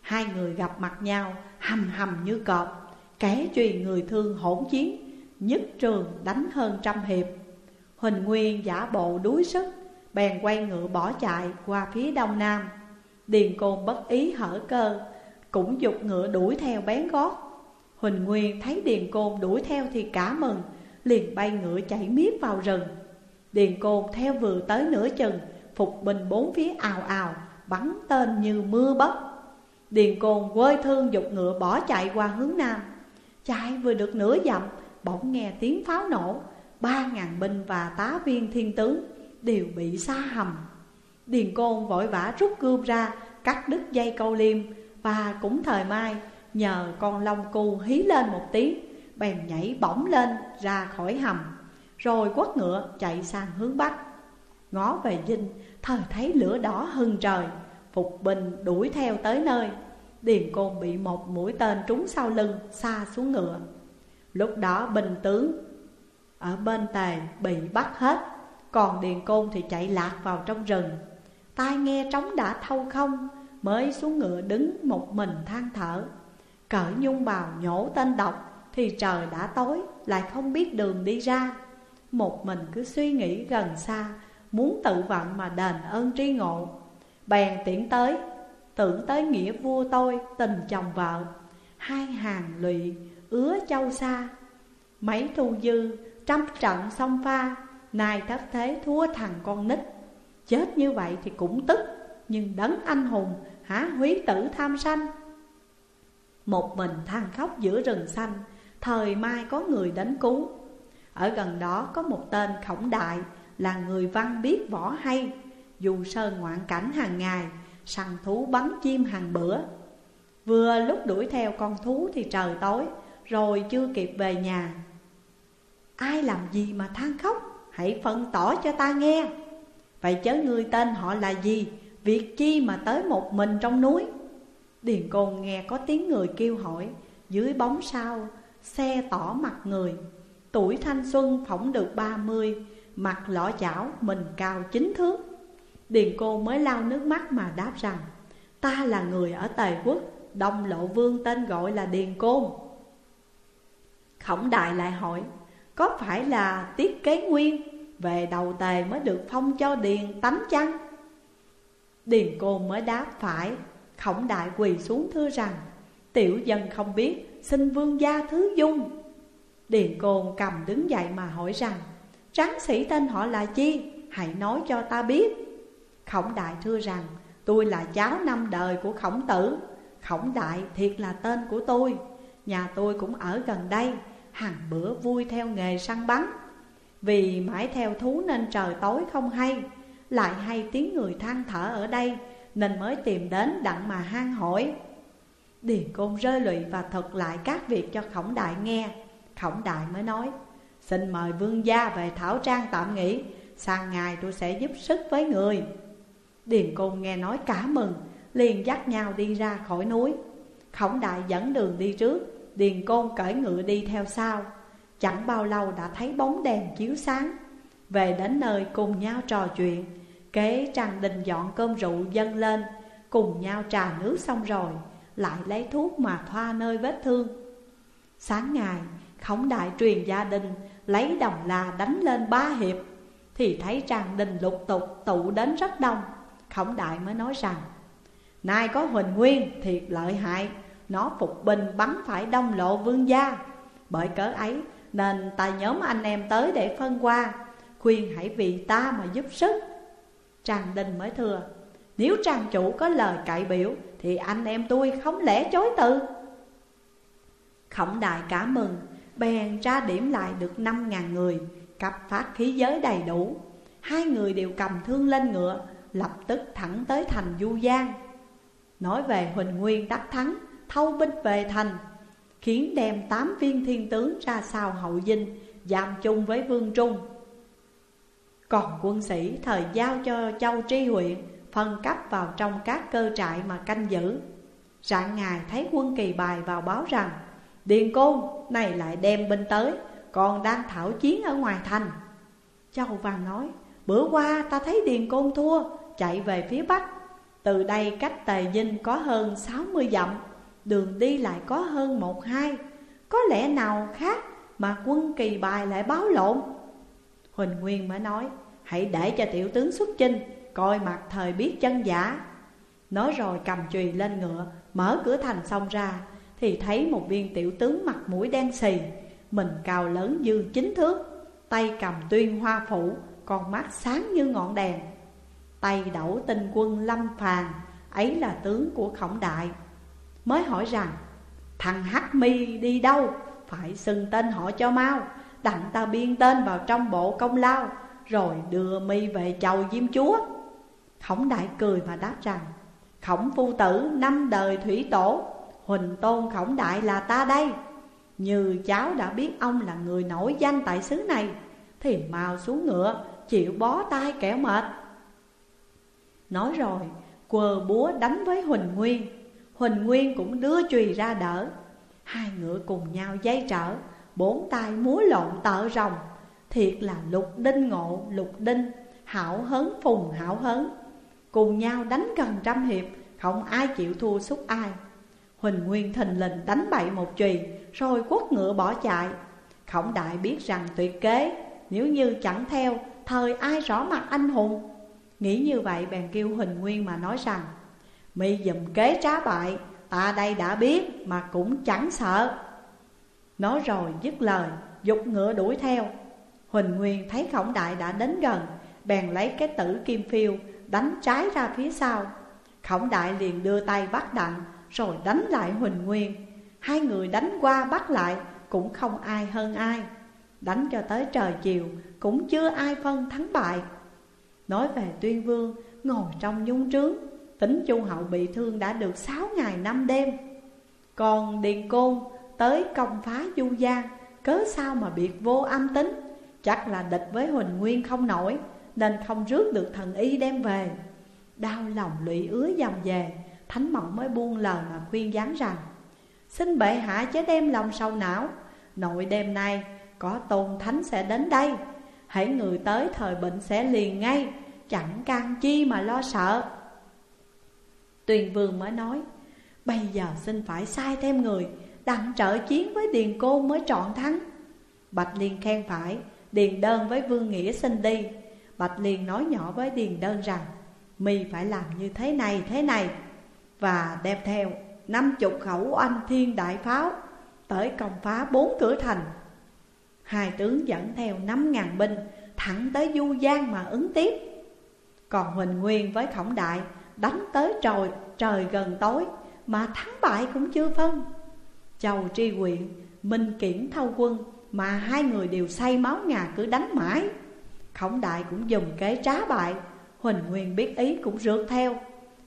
Hai người gặp mặt nhau, hầm hầm như cọp Kẻ truyền người thương hỗn chiến, Nhất trường đánh hơn trăm hiệp. Huỳnh Nguyên giả bộ đuối sức, Bèn quay ngựa bỏ chạy qua phía đông nam. Điền Côn bất ý hở cơ, Cũng dục ngựa đuổi theo bén gót. Huỳnh Nguyên thấy Điền Côn đuổi theo thì cả mừng, Liền bay ngựa chạy miết vào rừng. Điền Côn theo vừa tới nửa chừng Phục binh bốn phía ào ào, Bắn tên như mưa bất Điền Côn quơi thương dục ngựa bỏ chạy qua hướng nam. Chạy vừa được nửa dặm, Bỗng nghe tiếng pháo nổ. Ba ngàn binh và tá viên thiên tướng Đều bị xa hầm. Điền Côn vội vã rút gươm ra, Cắt đứt dây câu liêm Và cũng thời mai Nhờ con long cu hí lên một tiếng, Bèn nhảy bổng lên ra khỏi hầm, Rồi quất ngựa chạy sang hướng bắc. Ngó về dinh, Thời thấy lửa đỏ hừng trời. Phục binh đuổi theo tới nơi. Điền Côn bị một mũi tên trúng sau lưng, Xa xuống ngựa. Lúc đó binh tướng Ở bên tề bị bắt hết. Còn Điền Côn thì chạy lạc vào trong rừng. Tai nghe trống đã thâu không, Mới xuống ngựa đứng một mình than thở. Cởi nhung bào nhổ tên độc, Thì trời đã tối, Lại không biết đường đi ra. Một mình cứ suy nghĩ gần xa Muốn tự vận mà đền ơn tri ngộ. Bèn tiễn tới, Tưởng tới nghĩa vua tôi tình chồng vợ, Hai hàng lụy, ứa châu xa. Mấy thu dư, trăm trận song pha, Nay thất thế thua thằng con nít. Chết như vậy thì cũng tức, Nhưng đấng anh hùng hả húy tử tham sanh. Một mình than khóc giữa rừng xanh, Thời mai có người đến cứu. Ở gần đó có một tên khổng đại là người văn biết võ hay, Dù sơn ngoạn cảnh hàng ngày, Săn thú bắn chim hàng bữa. Vừa lúc đuổi theo con thú thì trời tối, Rồi chưa kịp về nhà. Ai làm gì mà than khóc? Hãy phân tỏ cho ta nghe. Vậy chớ ngươi tên họ là gì? Việc chi mà tới một mình trong núi? Điền côn nghe có tiếng người kêu hỏi, Dưới bóng sao, Xe tỏ mặt người. Tuổi thanh xuân phỏng được ba mươi Mặt lõ chảo, mình cao chính thước. Điền cô mới lau nước mắt mà đáp rằng, Ta là người ở Tề Quốc, Đông Lộ Vương tên gọi là Điền Côn. Khổng Đại lại hỏi, Có phải là tiết kế nguyên Về đầu tề mới được phong cho Điền tánh chăng? Điền Côn mới đáp, phải. Khổng Đại quỳ xuống thưa rằng, Tiểu dân không biết, Xin vương gia thứ dung. Điền Côn cầm đứng dậy mà hỏi rằng Tráng sĩ tên họ là chi? Hãy nói cho ta biết. Khổng đại thưa rằng, Tôi là cháu năm đời của khổng tử. Khổng đại thiệt là tên của tôi. Nhà tôi cũng ở gần đây, Hàng bữa vui theo nghề săn bắn. Vì mãi theo thú nên trời tối không hay, Lại hay tiếng người than thở ở đây, Nên mới tìm đến đặng mà hang hỏi. Điền côn rơi lụy và thuật lại các việc cho khổng đại nghe. Khổng đại mới nói Xin mời vương gia về thảo trang tạm nghỉ. Sang ngày tôi sẽ giúp sức với người. Điền Côn nghe nói cả mừng, Liền dắt nhau đi ra khỏi núi. Khổng đại dẫn đường đi trước. Điền Côn cởi ngựa đi theo sau. Chẳng bao lâu đã thấy bóng đèn chiếu sáng. Về đến nơi cùng nhau trò chuyện, Kế Trăng Đình dọn cơm rượu dâng lên, Cùng nhau trà nước xong rồi, Lại lấy thuốc mà thoa nơi vết thương. Sáng ngày Khổng đại truyền gia đình Lấy đồng là đánh lên ba hiệp, Thì thấy trang Đình lục tục tụ đến rất đông. Khổng đại mới nói rằng, Nay có Huỳnh Nguyên thiệt lợi hại, Nó phục binh bắn phải đông lộ vương gia. Bởi cớ ấy nên ta nhóm anh em tới để phân qua, Khuyên hãy vì ta mà giúp sức. Trang Đình mới thưa Nếu trang chủ có lời cãi biểu Thì anh em tôi không lẽ chối từ? Khổng đại cả mừng Bèn ra điểm lại được năm ngàn người Cặp phát khí giới đầy đủ. Hai người đều cầm thương lên ngựa, Lập tức thẳng tới thành Du Giang. Nói về Huỳnh Nguyên đắc thắng, Thâu binh về thành, Khiến đem tám viên thiên tướng ra sau hậu dinh, Giam chung với Vương Trung. Còn quân sĩ thời giao cho Châu Tri huyện, Phân cấp vào trong các cơ trại mà canh giữ. Rạng ngày thấy quân kỳ bài vào báo rằng Điền Côn này lại đem binh tới, Còn đang thảo chiến ở ngoài thành. Châu Văn nói, Bữa qua ta thấy Điền Côn thua, Chạy về phía Bắc. Từ đây cách Tề Dinh có hơn 60 dặm, Đường đi lại có hơn một hai. Có lẽ nào khác mà quân kỳ bài lại báo lộn. Huỳnh Nguyên mới nói, Hãy để cho tiểu tướng xuất chinh, Coi mặt thời biết chân giả. Nói rồi cầm chùy lên ngựa, Mở cửa thành xong ra. Thì thấy một viên tiểu tướng mặt mũi đen xì, Mình cao lớn dương chính thước, Tay cầm tuyên hoa phủ, Con mắt sáng như ngọn đèn. Tay đẩu tinh quân lâm phàn Ấy là tướng của khổng đại, Mới hỏi rằng, Thằng Hắc mi đi đâu? Phải xưng tên họ cho mau, Đặng ta biên tên vào trong bộ công lao, Rồi đưa mi về chầu diêm chúa. Khổng đại cười và đáp rằng, Khổng phu tử năm đời thủy tổ Huỳnh tôn khổng đại là ta đây. Như cháu đã biết ông là người nổi danh tại xứ này, Thì mau xuống ngựa, chịu bó tay kẻo mệt. Nói rồi, quờ búa đánh với Huỳnh Nguyên. Huỳnh Nguyên cũng đưa chùy ra đỡ. Hai ngựa cùng nhau dây trở, Bốn tay múa lộn tợ rồng. Thiệt là lục đinh ngộ, lục đinh, Hảo hấn phùng hảo hấn. Cùng nhau đánh gần trăm hiệp, Không ai chịu thua xúc ai. Huỳnh Nguyên thình lình đánh bậy một chùy Rồi quất ngựa bỏ chạy. Khổng đại biết rằng tuyệt kế, Nếu như chẳng theo, Thời ai rõ mặt anh hùng? Nghĩ như vậy, bèn kêu Huỳnh Nguyên mà nói rằng, Mi dùm kế trá bại, Ta đây đã biết mà cũng chẳng sợ. Nói rồi dứt lời, Dục ngựa đuổi theo. Huỳnh Nguyên thấy khổng đại đã đến gần, Bèn lấy cái tử kim phiêu Đánh trái ra phía sau. Khổng đại liền đưa tay bắt đặng rồi đánh lại Huỳnh Nguyên. Hai người đánh qua bắt lại, Cũng không ai hơn ai. Đánh cho tới trời chiều, Cũng chưa ai phân thắng bại. Nói về tuyên vương, Ngồi trong nhung trướng, Tính Chu Hậu bị thương đã được 6 ngày năm đêm. Còn Điền Côn tới công phá Du Giang, Cớ sao mà biệt vô âm tính? Chắc là địch với Huỳnh Nguyên không nổi, Nên không rước được thần y đem về. Đau lòng lụy ứa dầm về Thánh Mộng mới buông lời mà khuyên gián rằng, Xin bệ hạ chớ đem lòng sầu não. Nội đêm nay có tôn thánh sẽ đến đây. Hãy người tới thời bệnh sẽ liền ngay, Chẳng can chi mà lo sợ. Tuyền vương mới nói, Bây giờ xin phải sai thêm người, Đặng trợ chiến với Điền cô mới trọn thắng. Bạch Liên khen phải, Điền đơn với Vương Nghĩa xin đi. Bạch Liên nói nhỏ với Điền đơn rằng, Mi phải làm như thế này thế này. Và đem theo năm chục khẩu anh thiên đại pháo Tới công phá bốn cửa thành. Hai tướng dẫn theo năm ngàn binh Thẳng tới Du Giang mà ứng tiếp. Còn Huỳnh Nguyên với Khổng Đại Đánh tới trời, trời gần tối Mà thắng bại cũng chưa phân. Châu tri huyện Minh kiển thâu quân Mà hai người đều say máu ngà cứ đánh mãi. Khổng đại cũng dùng kế trá bại Huỳnh Nguyên biết ý cũng rượt theo.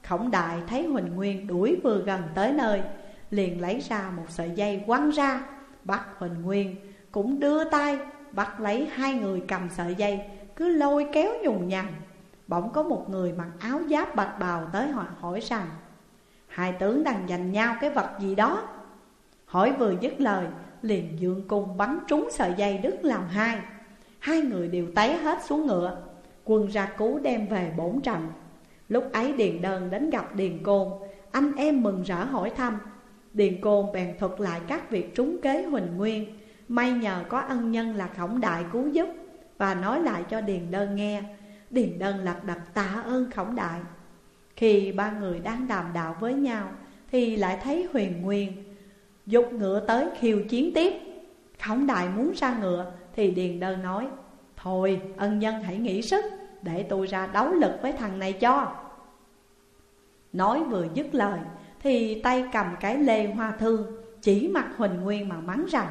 Khổng đại thấy Huỳnh Nguyên đuổi vừa gần tới nơi Liền lấy ra một sợi dây quăng ra Bắt Huỳnh Nguyên cũng đưa tay Bắt lấy hai người cầm sợi dây Cứ lôi kéo nhùng nhằn Bỗng có một người mặc áo giáp bạch bào tới hỏi, hỏi rằng Hai tướng đang giành nhau cái vật gì đó? Hỏi vừa dứt lời Liền dương cung bắn trúng sợi dây đứt làm hai. Hai người đều té hết xuống ngựa Quân ra cứu đem về bổn trận. Lúc ấy Điền Đơn đến gặp Điền Côn. Anh em mừng rỡ hỏi thăm. Điền Côn bèn thuật lại các việc trúng kế Huỳnh Nguyên. May nhờ có ân nhân là khổng đại cứu giúp Và nói lại cho Điền Đơn nghe. Điền Đơn lập đập tạ ơn khổng đại. Khi ba người đang đàm đạo với nhau, Thì lại thấy huyền nguyên. Dục ngựa tới khiêu chiến tiếp. Khổng đại muốn ra ngựa, Thì Điền Đơn nói, Thôi, ân nhân hãy nghĩ sức, Để tôi ra đấu lực với thằng này cho. Nói vừa dứt lời, Thì tay cầm cái lê hoa thương Chỉ mặt Huỳnh Nguyên mà mắng rằng,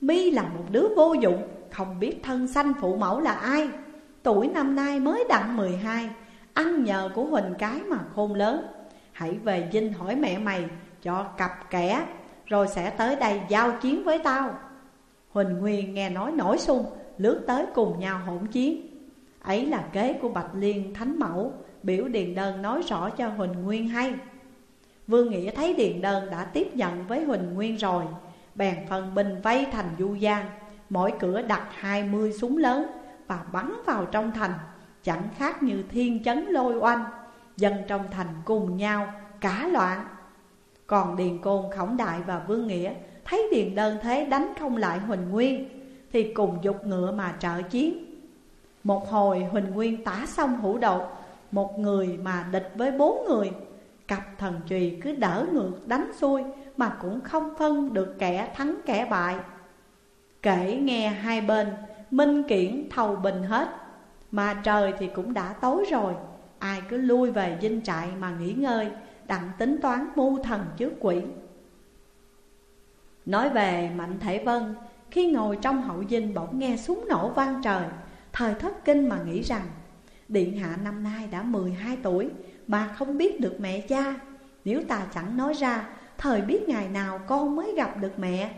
Mi là một đứa vô dụng, Không biết thân sanh phụ mẫu là ai. Tuổi năm nay mới đặng 12 Ăn nhờ của Huỳnh cái mà khôn lớn. Hãy về dinh hỏi mẹ mày cho cặp kẻ, Rồi sẽ tới đây giao chiến với tao. Huỳnh Nguyên nghe nói nổi sung, Lướt tới cùng nhau hỗn chiến. Ấy là kế của Bạch Liên Thánh Mẫu Biểu Điền Đơn nói rõ cho Huỳnh Nguyên hay. Vương Nghĩa thấy Điền Đơn đã tiếp nhận với Huỳnh Nguyên rồi Bèn phần binh vây thành du giang Mỗi cửa đặt hai mươi súng lớn Và bắn vào trong thành Chẳng khác như thiên chấn lôi oanh Dân trong thành cùng nhau cả loạn. Còn Điền Côn, Khổng Đại và Vương Nghĩa Thấy Điền Đơn thế đánh không lại Huỳnh Nguyên Thì cùng dục ngựa mà trợ chiến. Một hồi Huỳnh Nguyên tả xong hữu đột một người mà địch với bốn người, Cặp thần chùy cứ đỡ ngược đánh xuôi Mà cũng không phân được kẻ thắng kẻ bại. Kể nghe hai bên, Minh kiển thầu bình hết, Mà trời thì cũng đã tối rồi, Ai cứ lui về dinh trại mà nghỉ ngơi, Đặng tính toán mưu thần trước quỷ. Nói về Mạnh Thể Vân, Khi ngồi trong hậu dinh bỗng nghe súng nổ vang trời, Thời thất kinh mà nghĩ rằng Điện hạ năm nay đã 12 tuổi, Mà không biết được mẹ cha. Nếu ta chẳng nói ra, Thời biết ngày nào con mới gặp được mẹ.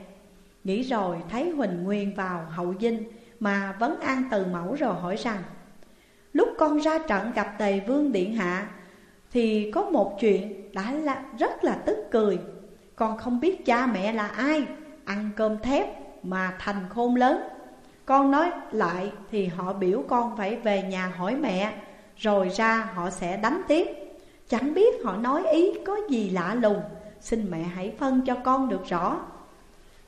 Nghĩ rồi thấy Huỳnh Nguyên vào hậu dinh, Mà vấn an từ mẫu rồi hỏi rằng, Lúc con ra trận gặp Tề Vương Điện Hạ, Thì có một chuyện đã là rất là tức cười. Con không biết cha mẹ là ai, Ăn cơm thép mà thành khôn lớn. Con nói lại thì họ biểu con phải về nhà hỏi mẹ, Rồi ra họ sẽ đánh tiếp. Chẳng biết họ nói ý có gì lạ lùng, Xin mẹ hãy phân cho con được rõ.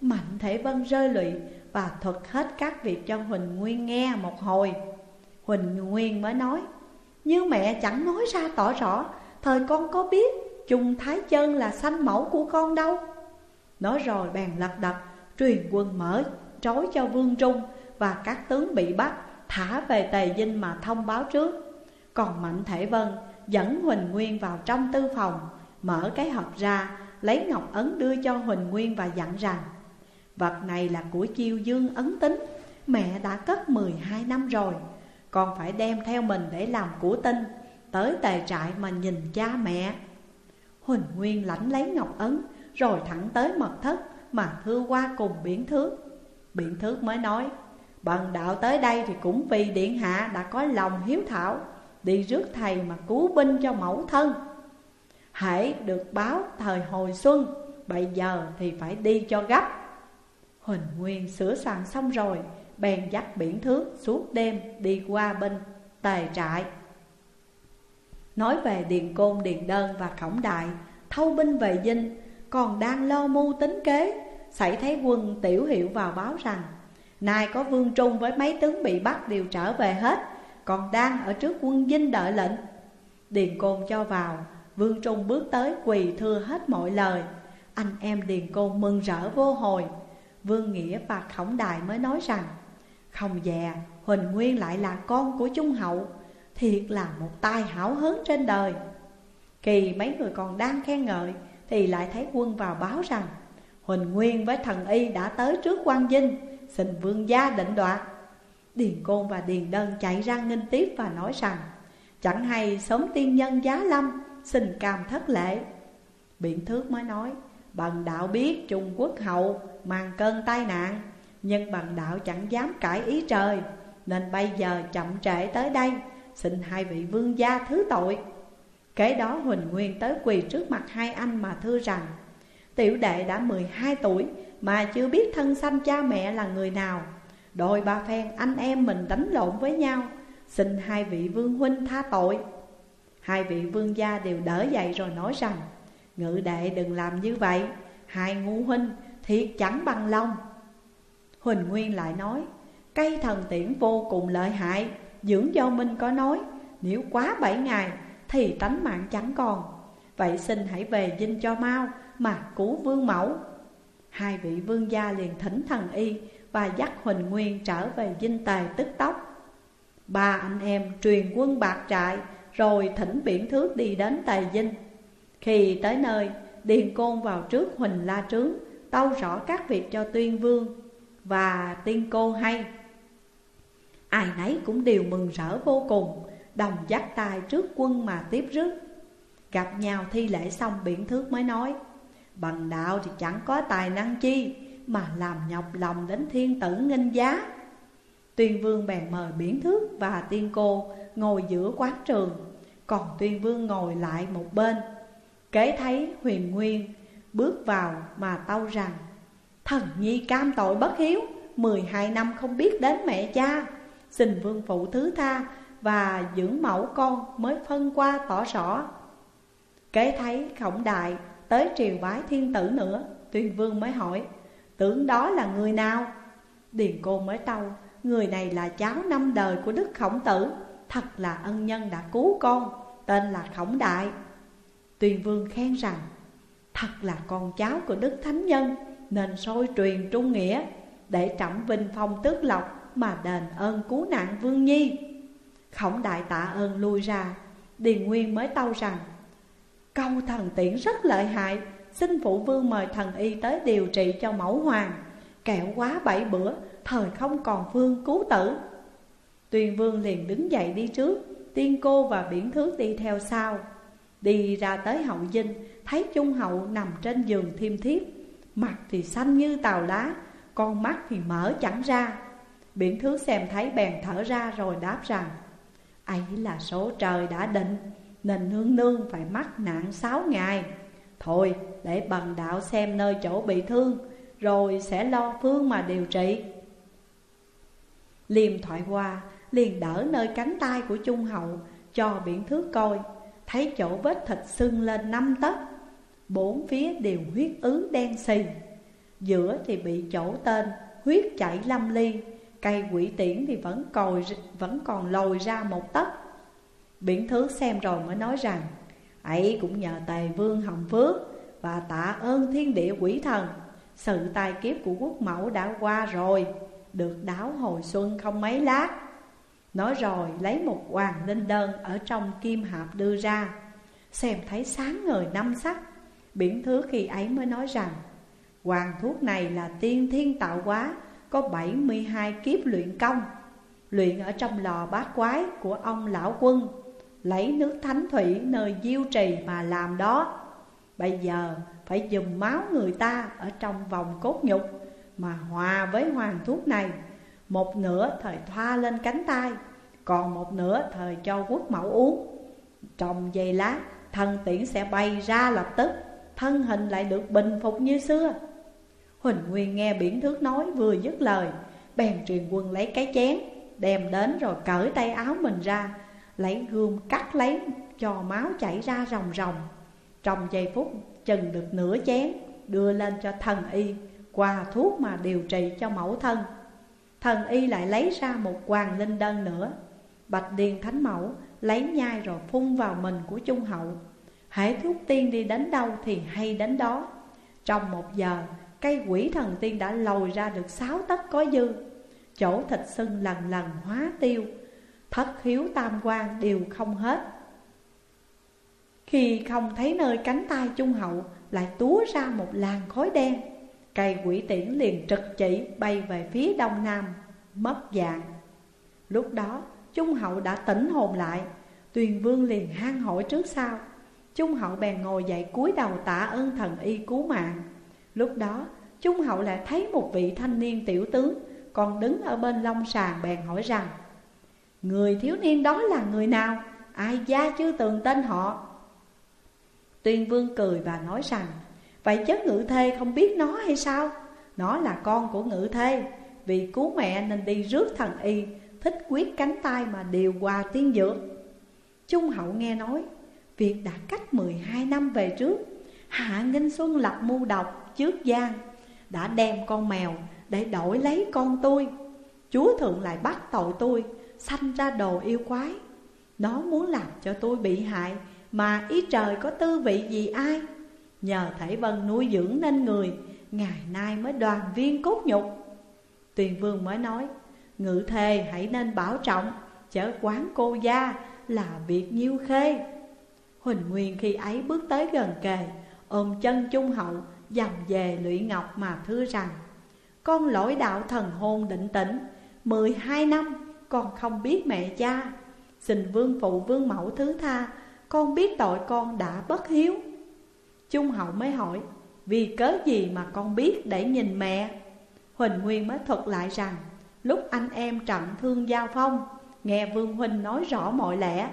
Mạnh Thể Vân rơi lụy và thuật hết các việc cho Huỳnh Nguyên nghe một hồi. Huỳnh Nguyên mới nói, Như mẹ chẳng nói ra tỏ rõ, Thời con có biết Trung Thái Chân là sanh mẫu của con đâu. Nói rồi bèn lật đật Truyền quân mở trói cho Vương Trung và các tướng bị bắt, Thả về Tề Dinh mà thông báo trước. Còn Mạnh Thể Vân dẫn Huỳnh Nguyên vào trong tư phòng, Mở cái hộp ra, Lấy ngọc ấn đưa cho Huỳnh Nguyên và dặn rằng, Vật này là của chiêu dương ấn tính Mẹ đã cất 12 năm rồi Con phải đem theo mình để làm của tinh, Tới tề trại mà nhìn cha mẹ. Huỳnh Nguyên lãnh lấy ngọc ấn, Rồi thẳng tới mật thất Mà thưa qua cùng biển thước. Biển thước mới nói Bần đạo tới đây thì cũng vì điện hạ đã có lòng hiếu thảo Đi rước thầy mà cứu binh cho mẫu thân. Hãy được báo thời hồi xuân Bây giờ thì phải đi cho gấp. Huỳnh Nguyên sửa soạn xong rồi Bèn dắt biển thước suốt đêm đi qua bên tề trại. Nói về Điền Côn, Điền Đơn và Khổng Đại Thâu binh về dinh Còn đang lo mưu tính kế Xảy thấy quân tiểu hiệu vào báo rằng Nay có Vương Trung với mấy tướng bị bắt đều trở về hết Còn đang ở trước quân dinh đợi lệnh. Điền Côn cho vào Vương Trung bước tới quỳ thưa hết mọi lời. Anh em Điền Côn mừng rỡ vô hồi. Vương Nghĩa và Khổng Đài mới nói rằng Không dè, Huỳnh Nguyên lại là con của Trung Hậu Thiệt là một tai hảo hớn trên đời. Kỳ mấy người còn đang khen ngợi Thì lại thấy quân vào báo rằng Huỳnh Nguyên với thần y đã tới trước quan dinh Xin vương gia định đoạt. Điền Côn và Điền Đơn chạy ra nghênh tiếp và nói rằng, Chẳng hay sớm tiên nhân giá lâm, Xin cam thất lễ. Biện thước mới nói, bằng đạo biết Trung Quốc hậu mang cơn tai nạn, Nhưng bằng đạo chẳng dám cãi ý trời, Nên bây giờ chậm trễ tới đây, Xin hai vị vương gia thứ tội. Kế đó Huỳnh Nguyên tới quỳ trước mặt hai anh mà thưa rằng, Tiểu đệ đã 12 tuổi mà chưa biết thân sanh cha mẹ là người nào. Đôi ba phen anh em mình đánh lộn với nhau, Xin hai vị vương huynh tha tội. Hai vị vương gia đều đỡ dậy rồi nói rằng, Ngự đệ đừng làm như vậy, Hai ngu huynh thiệt chẳng bằng lòng. Huỳnh Nguyên lại nói, Cây thần tiễn vô cùng lợi hại, Dưỡng do Minh có nói, Nếu quá bảy ngày thì tánh mạng chẳng còn. Vậy xin hãy về dinh cho mau Mà cứu vương mẫu. Hai vị vương gia liền thỉnh thần y Và dắt Huỳnh Nguyên trở về dinh tề tức tốc. Ba anh em truyền quân bạc trại, Rồi thỉnh biển thước đi đến tề dinh. Khi tới nơi, Điền Côn vào trước Huỳnh La Trướng, Tâu rõ các việc cho tuyên vương, Và tiên cô hay. Ai nấy cũng đều mừng rỡ vô cùng, Đồng dắt tay trước quân mà tiếp rước. Gặp nhau thi lễ xong, biển thước mới nói Bằng đạo thì chẳng có tài năng chi Mà làm nhọc lòng đến thiên tử nghênh giá. Tuyên vương bèn mời biển thước và tiên cô ngồi giữa quán trường, Còn tuyên vương ngồi lại một bên. Kế thấy huyền nguyên bước vào mà tâu rằng, Thần nhi cam tội bất hiếu, mười hai năm không biết đến mẹ cha. Xin vương phụ thứ tha và dưỡng mẫu con mới phân qua tỏ rõ. Kế thấy khổng đại tới triều bái thiên tử nữa. Tuyên vương mới hỏi, Tưởng đó là người nào? Điền cô mới tâu Người này là cháu năm đời của đức khổng tử, Thật là ân nhân đã cứu con, Tên là khổng đại. Tuyên vương khen rằng, Thật là con cháu của đức thánh nhân, Nên sôi truyền trung nghĩa Để trẫm vinh phong tước lộc Mà đền ơn cứu nạn vương nhi. Khổng đại tạ ơn lui ra. Điền Nguyên mới tâu rằng Câu thần tiễn rất lợi hại. Xin phụ vương mời thần y tới điều trị cho mẫu hoàng. Kẹo quá bảy bữa, Thời không còn vương cứu tử. Tuyền vương liền đứng dậy đi trước. Tiên cô và biển thước đi theo sau. Đi ra tới hậu dinh, Thấy trung hậu nằm trên giường thiêm thiếp. Mặt thì xanh như tàu lá, Con mắt thì mở chẳng ra. Biển thước xem thấy bèn thở ra rồi đáp rằng, ấy là số trời đã định. Nên nương nương phải mắc nạn sáu ngày. Thôi, để bằng đạo xem nơi chỗ bị thương, Rồi sẽ lo phương mà điều trị. Liêm thoại qua, liền đỡ nơi cánh tay của Trung Hậu, Cho biển thước coi, Thấy chỗ vết thịt sưng lên năm tấc. Bốn phía đều huyết ứ đen xì. Giữa thì bị chỗ tên huyết chảy lâm ly, Cây quỷ tiễn thì vẫn còn vẫn còn lồi ra một tấc. Biển thứ xem rồi mới nói rằng, ấy cũng nhờ tề vương hồng phước Và tạ ơn thiên địa quỷ thần, Sự tai kiếp của quốc mẫu đã qua rồi, Được đáo hồi xuân không mấy lát. Nói rồi lấy một hoàng linh đơn Ở trong kim hạp đưa ra, Xem thấy sáng ngời năm sắc. Biển thứ khi ấy mới nói rằng, Hoàng thuốc này là tiên thiên tạo hóa, có 72 kiếp luyện công, Luyện ở trong lò bát quái của ông lão quân. Lấy nước thánh thủy nơi diêu trì mà làm đó. Bây giờ phải dùng máu người ta ở trong vòng cốt nhục Mà hòa với hoàng thuốc này. Một nửa thời thoa lên cánh tay, Còn một nửa thời cho quốc mẫu uống. Trong giây lát thần tiễn sẽ bay ra lập tức, Thân hình lại được bình phục như xưa. Huỳnh Nguyên nghe biển thước nói vừa dứt lời, Bèn truyền quân lấy cái chén, Đem đến rồi cởi tay áo mình ra Lấy gươm cắt lấy, cho máu chảy ra ròng ròng. Trong giây phút, chừng được nửa chén, Đưa lên cho thần y, Qua thuốc mà điều trị cho mẫu thân. Thần y lại lấy ra một hoàng linh đơn nữa. Bạch Điền Thánh Mẫu lấy nhai rồi phun vào mình của Trung Hậu. Hễ thuốc tiên đi đến đâu thì hay đến đó. Trong một giờ, Cây quỷ thần tiên đã lồi ra được sáu tấc có dư. Chỗ thịt sưng lần lần hóa tiêu Thất khiếu tam quan đều không hết. Khi không thấy nơi cánh tay trung hậu, Lại túa ra một làn khói đen. Cây quỷ tiễn liền trực chỉ bay về phía đông nam, Mất dạng. Lúc đó Trung hậu đã tỉnh hồn lại. Tuyền vương liền hang hỏi trước sau. Trung hậu bèn ngồi dậy cúi đầu tạ ơn thần y cứu mạng. Lúc đó Trung hậu lại thấy một vị thanh niên tiểu tướng, Còn đứng ở bên long sàn bèn hỏi rằng Người thiếu niên đó là người nào? Ai gia chưa tường tên họ? Tuyên vương cười và nói rằng, Vậy chớ ngự thê không biết nó hay sao? Nó là con của ngự thê Vì cứu mẹ nên đi rước thần y, Thích quyết cánh tay mà điều hòa tiên dược Trung hậu nghe nói, Việc đã cách 12 năm về trước, Hạ Nghinh Xuân lập mưu độc trước Giang, Đã đem con mèo để đổi lấy con tôi Chúa thượng lại bắt tội tôi Sanh ra đồ yêu quái. Nó muốn làm cho tôi bị hại, Mà ý trời có tư vị gì ai? Nhờ Thảy Vân nuôi dưỡng nên người, Ngày nay mới đoàn viên cốt nhục. Tuyền Vương mới nói, Ngự thề hãy nên bảo trọng Chở quán cô gia là việc nhiêu khê. Huỳnh Nguyên khi ấy bước tới gần kề, Ôm chân trung hậu, Dầm về lụy ngọc mà thưa rằng, Con lỗi đạo thần hôn định tĩnh, Mười hai năm con không biết mẹ cha. Xin vương phụ vương mẫu thứ tha, Con biết tội con đã bất hiếu. Trung hậu mới hỏi, Vì cớ gì mà con biết để nhìn mẹ? Huỳnh Nguyên mới thuật lại rằng, Lúc anh em trận thương giao phong, Nghe Vương Huynh nói rõ mọi lẽ,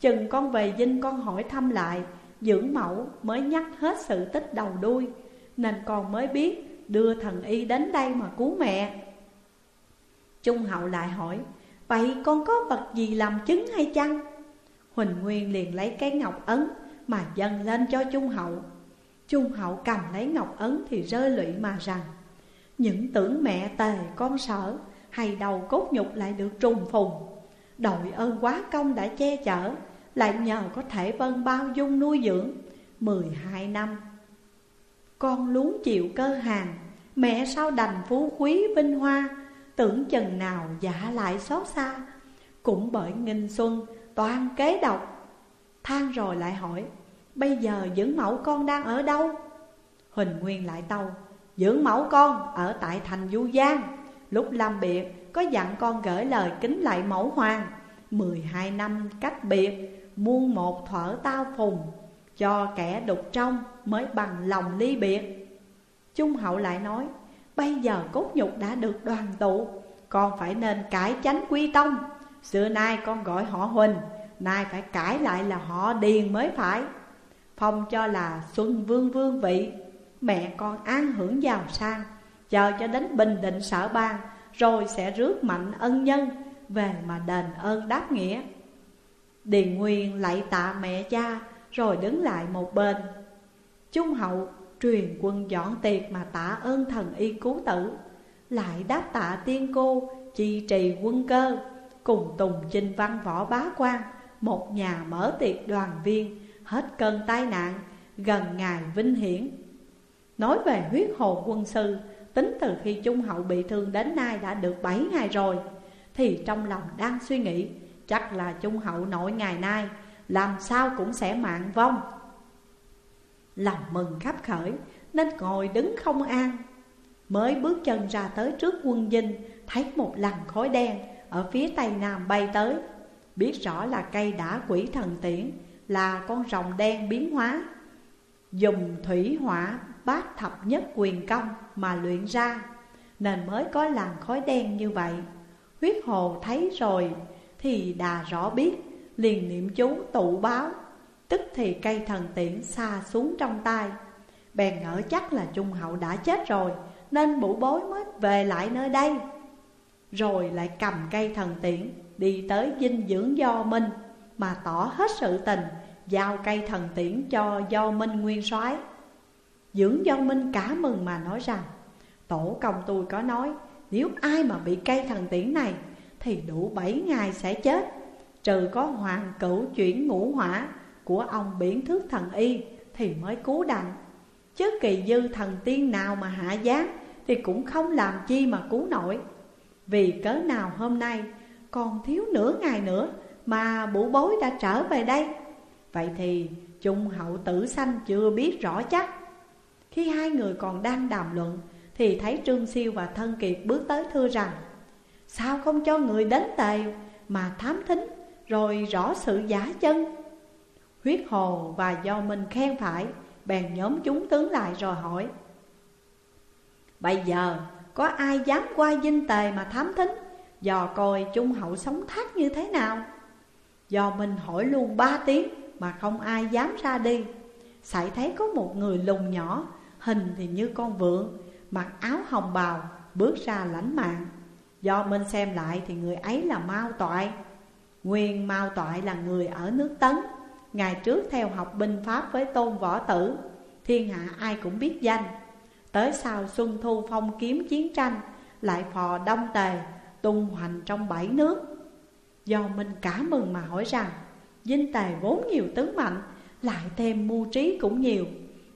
Chừng con về dinh con hỏi thăm lại, Dưỡng mẫu mới nhắc hết sự tích đầu đuôi, Nên con mới biết đưa thần y đến đây mà cứu mẹ. Trung hậu lại hỏi Vậy con có vật gì làm chứng hay chăng? Huỳnh Nguyên liền lấy cái ngọc ấn mà dâng lên cho Trung hậu. Trung hậu cầm lấy ngọc ấn thì rơi lụy mà rằng, Những tưởng mẹ tề con sợ, Hay đầu cốt nhục lại được trùng phùng. Đội ơn quá công đã che chở, Lại nhờ có thể vân bao dung nuôi dưỡng. Mười hai năm, Con luống chịu cơ hàng, Mẹ sao đành phú quý vinh hoa Tưởng chừng nào giả lại xót xa. Cũng bởi nghìn xuân, toàn kế độc. Than rồi lại hỏi, Bây giờ dưỡng mẫu con đang ở đâu? Huỳnh Nguyên lại tâu, Dưỡng mẫu con ở tại thành Du Giang. Lúc làm biệt có dặn con gửi lời kính lại mẫu hoàng. Mười hai năm cách biệt, Muôn một thở tao phùng. Cho kẻ đục trong mới bằng lòng ly biệt. Trung hậu lại nói Bây giờ cốt nhục đã được đoàn tụ, Con phải nên cải chánh quy tông. Xưa nay con gọi họ Huỳnh, Nay phải cải lại là họ Điền mới phải. Phong cho là Xuân Vương Vương vị, Mẹ con an hưởng giàu sang, Chờ cho đến Bình Định sở bang, Rồi sẽ rước mạnh ân nhân Về mà đền ơn đáp nghĩa. Điền Nguyên lạy tạ mẹ cha, Rồi đứng lại một bên. Trung hậu truyền quân dọn tiệc mà tạ ơn thần y cứu tử. Lại đáp tạ tiên cô, chi trì quân cơ, Cùng Tùng Chinh Văn Võ Bá quan, Một nhà mở tiệc đoàn viên, Hết cơn tai nạn, Gần ngày vinh hiển. Nói về huyết hồ quân sư, Tính từ khi Trung Hậu bị thương đến nay đã được 7 ngày rồi, Thì trong lòng đang suy nghĩ, Chắc là Trung Hậu nội ngày nay, Làm sao cũng sẽ mạng vong. Lòng mừng khắp khởi, Nên ngồi đứng không an. Mới bước chân ra tới trước quân dinh, Thấy một làn khói đen Ở phía tây nam bay tới. Biết rõ là cây đã quỷ thần tiễn, Là con rồng đen biến hóa. Dùng thủy hỏa bát thập nhất quyền công mà luyện ra, Nên mới có làn khói đen như vậy. Huyết hồ thấy rồi thì đà rõ biết, Liền niệm chú tụ báo. Tức thì cây thần tiễn xa xuống trong tay. Bèn ngỡ chắc là Trung Hậu đã chết rồi, Nên bụ bối mới về lại nơi đây. Rồi lại cầm cây thần tiễn, Đi tới dinh dưỡng do minh, Mà tỏ hết sự tình, Giao cây thần tiễn cho do minh nguyên soái. Dưỡng do minh cả mừng mà nói rằng, Tổ công tôi có nói, Nếu ai mà bị cây thần tiễn này, Thì đủ bảy ngày sẽ chết, Trừ có hoàng cửu chuyển ngũ hỏa của ông biển thước thần y Thì mới cứu đặng Chứ kỳ dư thần tiên nào mà hạ gián Thì cũng không làm chi mà cứu nổi. Vì cớ nào hôm nay Còn thiếu nửa ngày nữa Mà bụ bối đã trở về đây? Vậy thì Trung hậu tử sanh chưa biết rõ chắc. Khi hai người còn đang đàm luận Thì thấy Trương Siêu và Thân Kiệt bước tới thưa rằng, Sao không cho người đến tề mà thám thính Rồi rõ sự giả chân? Huyết hồ và do mình khen phải, Bèn nhóm chúng tướng lại rồi hỏi. Bây giờ, có ai dám qua dinh tề mà thám thính? Dò coi Trung hậu sống thác như thế nào? Do mình hỏi luôn ba tiếng mà không ai dám ra đi. Sải thấy có một người lùn nhỏ, Hình thì như con vượn Mặc áo hồng bào, Bước ra lãnh mạng. Do mình xem lại thì người ấy là Mao Toại. Nguyên Mao Toại là người ở nước Tấn. Ngày trước theo học binh pháp với tôn võ tử, Thiên hạ ai cũng biết danh. Tới sau Xuân Thu phong kiếm chiến tranh, Lại phò đông tề, tung hoành trong bảy nước. Do mình cả mừng mà hỏi rằng Dinh tề vốn nhiều tướng mạnh, Lại thêm mưu trí cũng nhiều.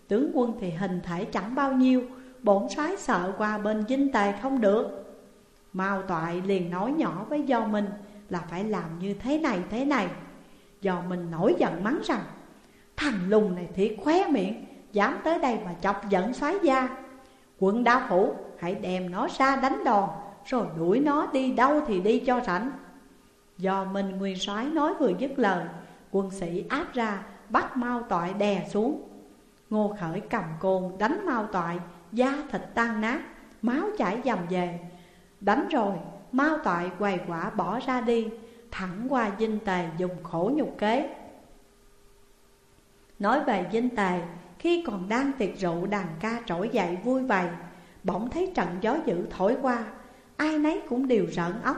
Tướng quân thì hình thể chẳng bao nhiêu, Bổn soái sợ qua bên dinh tề không được. Mao toại liền nói nhỏ với do minh Là phải làm như thế này thế này giờ mình nổi giận mắng rằng Thằng lùng này thiệt khóe miệng Dám tới đây mà chọc giận xoáy gia. Quận đa phủ hãy đem nó ra đánh đòn Rồi đuổi nó đi đâu thì đi cho rảnh. Do mình Nguyên soái nói vừa dứt lời Quân sĩ áp ra bắt mau Toại đè xuống. Ngô Khởi cầm côn đánh mau Toại Da thịt tan nát, máu chảy dầm về. Đánh rồi, Mao Toại quầy quả bỏ ra đi. Thẳng qua dinh tề dùng khổ nhục kế. Nói về dinh tề Khi còn đang tiệc rượu đàn ca trỗi dậy vui vầy, Bỗng thấy trận gió dữ thổi qua, Ai nấy cũng đều rợn óc.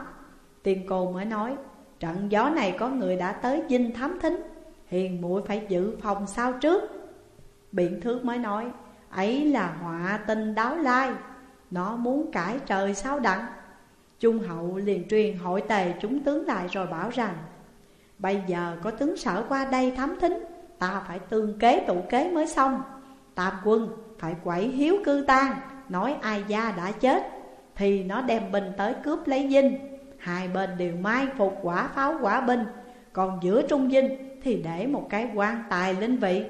Tiên cô mới nói, Trận gió này có người đã tới dinh thám thính, Hiền muội phải giữ phòng sao trước? Biện thước mới nói, Ấy là họa tinh đáo lai, Nó muốn cải trời sao đặng? Trung hậu liền truyền hội tề chúng tướng lại rồi bảo rằng, Bây giờ có tướng sở qua đây thám thính, Ta phải tương kế tụ kế mới xong. Tam quân phải quẩy hiếu cư tan Nói ai gia đã chết, Thì nó đem binh tới cướp lấy dinh. Hai bên đều mai phục quả pháo quả binh, Còn giữa trung dinh thì để một cái quan tài linh vị.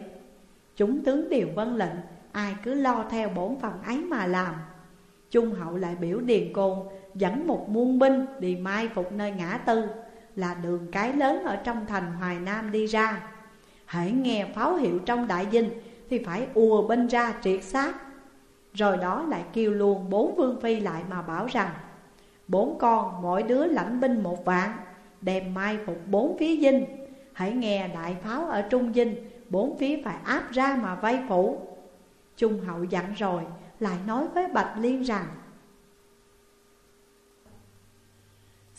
Chúng tướng đều vân lệnh, Ai cứ lo theo bổn phận ấy mà làm. Trung hậu lại biểu điền côn Dẫn một muôn binh đi mai phục nơi ngã tư, Là đường cái lớn ở trong thành Hoài Nam đi ra. Hãy nghe pháo hiệu trong đại dinh Thì phải ùa binh ra triệt xác. Rồi đó lại kêu luôn bốn vương phi lại mà bảo rằng, Bốn con, mỗi đứa lãnh binh một vạn, Đem mai phục bốn phía dinh. Hãy nghe đại pháo ở trung dinh, Bốn phía phải áp ra mà vây phủ. Trung hậu dặn rồi, Lại nói với Bạch Liên rằng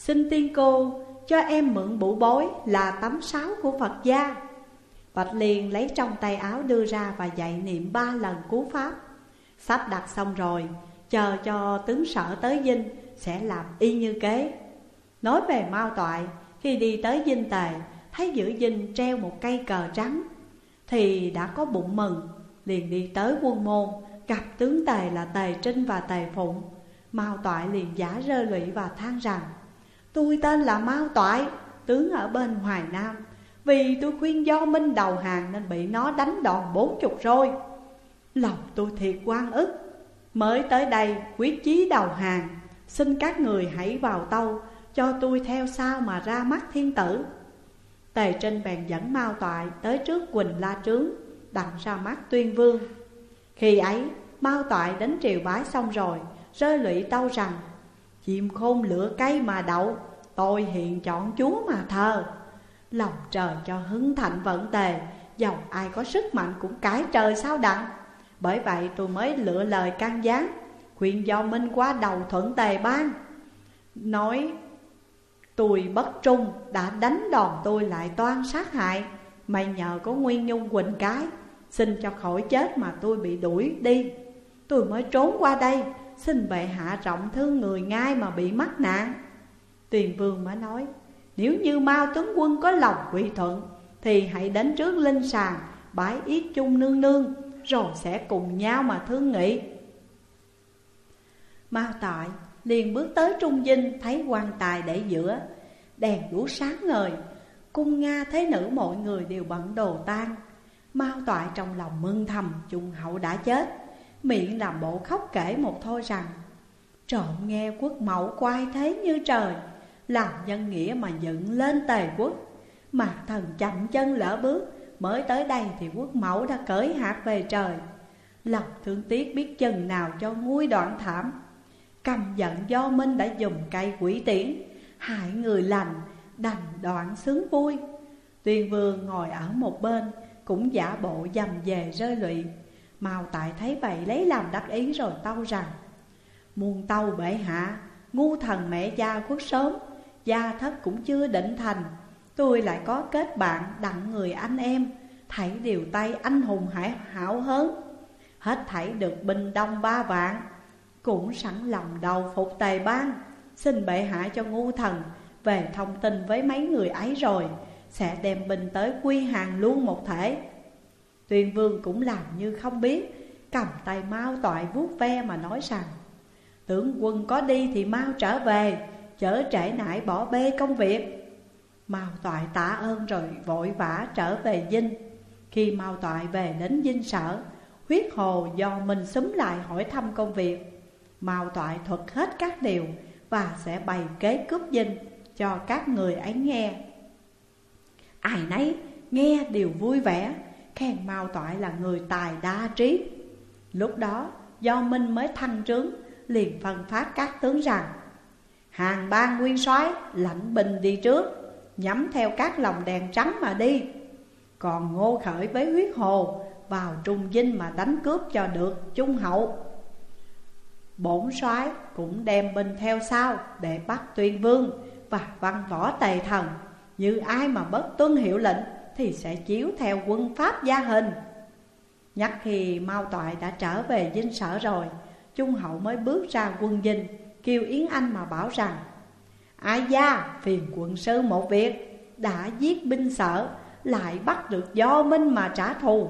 Xin tiên cô cho em mượn bụ bối là tấm sáo của Phật gia. Bạch Liên lấy trong tay áo đưa ra và dạy niệm ba lần cú pháp. Sắp đặt xong rồi, Chờ cho tướng sở tới dinh, Sẽ làm y như kế. Nói về Mao Toại, Khi đi tới dinh tề, Thấy giữa dinh treo một cây cờ trắng, Thì đã có bụng mừng, Liền đi tới quân môn, Gặp tướng tề là tề trinh và tề phụng. Mao Toại liền giả rơ lụy và than rằng Tôi tên là Mao Toại, Tướng ở bên Hoài Nam. Vì tôi khuyên do Minh đầu hàng Nên bị nó đánh đòn bốn chục rồi. Lòng tôi thiệt quan ức. Mới tới đây, quyết chí đầu hàng. Xin các người hãy vào tâu, Cho tôi theo sao mà ra mắt thiên tử. Tề Trinh bèn dẫn Mao Toại tới trước Quỳnh La Trướng, đặng ra mắt tuyên vương. Khi ấy, Mao Toại đến triều bái xong rồi, Rơi lụy tâu rằng Chim khôn lửa cây mà đậu. Tôi hiện chọn chúa mà thờ. Lòng trời cho hứng thạnh vận tề. Dòng ai có sức mạnh cũng cãi trời sao đặng. Bởi vậy tôi mới lựa lời can gián. Khuyên do Minh qua đầu thuận tề ban. Nói Tôi bất trung đã đánh đòn tôi lại toan sát hại. Mày nhờ có Nguyên Nhung Quỳnh cái. Xin cho khỏi chết mà tôi bị đuổi đi. Tôi mới trốn qua đây. Xin bệ hạ rộng thương người ngay mà bị mắc nạn. Tuyền vương mới nói, Nếu như Mao tướng quân có lòng quy thuận, Thì hãy đến trước linh sàng, Bái yết chung nương nương, Rồi sẽ cùng nhau mà thương nghị. Mao tại liền bước tới trung dinh, Thấy quan tài để giữa, Đèn đuốc sáng ngời, Cung Nga thế nữ mọi người đều bận đồ tan Mao toại trong lòng mừng thầm Trung hậu đã chết. Miệng làm bộ khóc kể một thôi rằng, Trộm nghe quốc mẫu quay thế như trời, Làm nhân nghĩa mà dựng lên tề quốc. Mà thần chậm chân lỡ bước, Mới tới đây thì quốc mẫu đã cởi hạt về trời. Lòng thương tiếc biết chừng nào cho nguôi đoạn thảm. Cầm giận do Minh đã dùng cây quỷ tiễn, Hại người lành, đành đoạn sướng vui. Tuyên vương ngồi ở một bên, Cũng giả bộ dầm về rơi lụy. Mao tại thấy vậy lấy làm đắc ý rồi tâu rằng, Muôn tâu bệ hạ, Ngu thần mẹ cha khuất sớm, Gia thất cũng chưa định thành. Tôi lại có kết bạn đặng người anh em, Thảy điều tay anh hùng hải hảo hơn Hết thảy được bình đông ba vạn, Cũng sẵn lòng đầu phục tề ban. Xin bệ hạ cho ngu thần Về thông tin với mấy người ấy rồi, Sẽ đem binh tới quy hàng luôn một thể. Tuyên vương cũng làm như không biết, Cầm tay mau toại vuốt ve mà nói rằng, Tướng quân có đi thì mau trở về Chở trễ nại bỏ bê công việc. Mao toại tạ ơn rồi vội vã trở về dinh. Khi Mao toại về đến dinh sở, Huyết hồ do mình xúm lại hỏi thăm công việc. Mao toại thuật hết các điều Và sẽ bày kế cướp dinh cho các người ấy nghe. Ai nấy nghe đều vui vẻ Khen Mao Toại là người tài đa trí. Lúc đó, do Minh mới thăng trướng, Liền phân phát các tướng rằng, Hàng ban nguyên soái lãnh binh đi trước, Nhắm theo các lồng đèn trắng mà đi. Còn ngô khởi với huyết hồ Vào trung dinh mà đánh cướp cho được trung hậu. Bổn soái cũng đem binh theo sau Để bắt tuyên vương và văn võ tề thần. Như ai mà bất tuân hiệu lệnh thì sẽ chiếu theo quân pháp gia hình. Nhắc khi Mao Toại đã trở về dinh sở rồi, Trung hậu mới bước ra quân dinh Kêu Yến Anh mà bảo rằng, Ai gia phiền quận sư một việc, Đã giết binh sở, Lại bắt được do minh mà trả thù.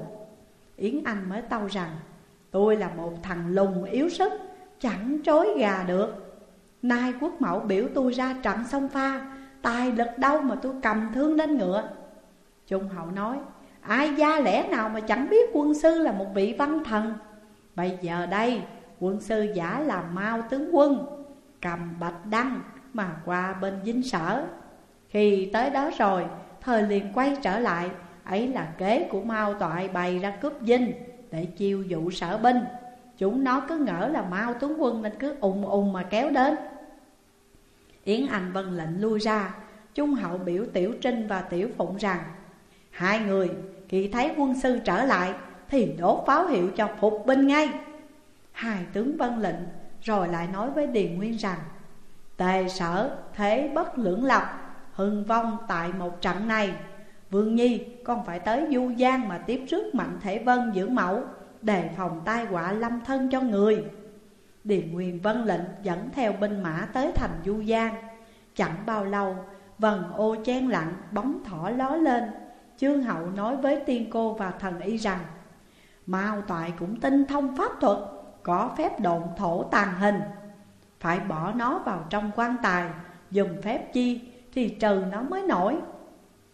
Yến Anh mới tâu rằng, Tôi là một thằng lùng yếu sức, Chẳng trối gà được. Nay quốc mẫu biểu tôi ra trận sông pha, Tài lực đâu mà tôi cầm thương lên ngựa. Trung hậu nói, Ai gia lẽ nào mà chẳng biết quân sư là một vị văn thần? Bây giờ đây, quân sư giả làm mau tướng quân, Cầm bạch đăng mà qua bên dinh sở. Khi tới đó rồi, Thời liền quay trở lại, Ấy là kế của Mao Toại bày ra cướp dinh Để chiêu dụ sở binh. Chúng nó cứ ngỡ là Mao tướng quân Nên cứ ùng ùng mà kéo đến. Yến Anh vân lệnh lui ra, Trung hậu biểu Tiểu Trinh và Tiểu Phụng rằng Hai người khi thấy quân sư trở lại Thì đốt pháo hiệu cho phục binh ngay. Hai tướng vân lệnh Rồi lại nói với Điền Nguyên rằng, Tề sở thế bất lưỡng lập, Hưng vong tại một trận này. Vương Nhi, con phải tới Du Giang mà tiếp rước Mạnh Thể Vân dưỡng mẫu, Đề phòng tai họa lâm thân cho người. Điền Nguyên vân lệnh dẫn theo binh mã tới thành Du Giang. Chẳng bao lâu, Vần ô chen lặng bóng thỏ ló lên chương Hậu nói với tiên cô và thần y rằng, Mao toại cũng tinh thông pháp thuật, Có phép độn thổ tàn hình. Phải bỏ nó vào trong quan tài, Dùng phép chi thì trừ nó mới nổi.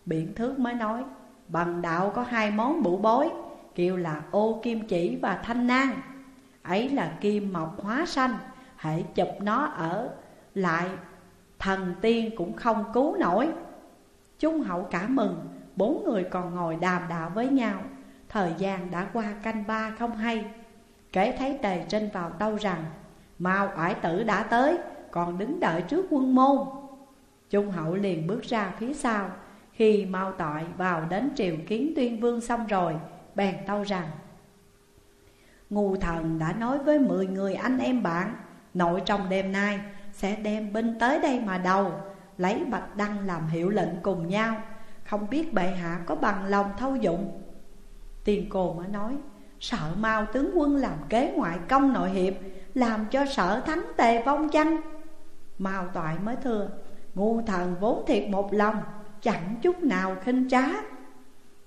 Biển thước mới nói, Bằng đạo có hai món bụ bối, Kêu là ô kim chỉ và thanh nang. Ấy là kim mộc hóa sanh Hãy chụp nó ở lại, Thần tiên cũng không cứu nổi. Trung hậu cả mừng Bốn người còn ngồi đàm đạo với nhau. Thời gian đã qua canh ba không hay. Kể thấy tề trinh vào tâu rằng Mao oải tử đã tới, Còn đứng đợi trước quân môn. Trung hậu liền bước ra phía sau. Khi Mao tội vào đến triều kiến tuyên vương xong rồi, Bèn tâu rằng, Ngu thần đã nói với mười người anh em bạn, Nội trong đêm nay sẽ đem binh tới đây mà đầu, Lấy bạch đăng làm hiệu lệnh cùng nhau. Không biết bệ hạ có bằng lòng thâu dụng. Tiền cồ mới nói, Sợ mau tướng quân làm kế ngoại công nội hiệp, Làm cho sợ thắng tề vong chăng? Mao toại mới thưa, Ngu thần vốn thiệt một lòng, Chẳng chút nào khinh trá.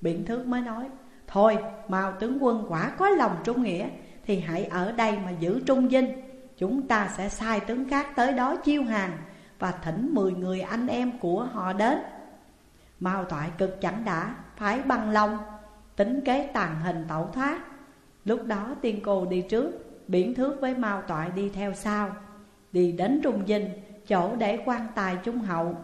Biện thước mới nói, Thôi Mao tướng quân quả có lòng trung nghĩa, Thì hãy ở đây mà giữ trung dinh. Chúng ta sẽ sai tướng khác tới đó chiêu hàng Và thỉnh mười người anh em của họ đến. Mao toại cực chẳng đã Phải băng long, Tính kế tàn hình tẩu thoát. Lúc đó tiên cô đi trước Biển thước với Mao toại đi theo sau. Đi đến trung dinh, Chỗ để quan tài trung hậu.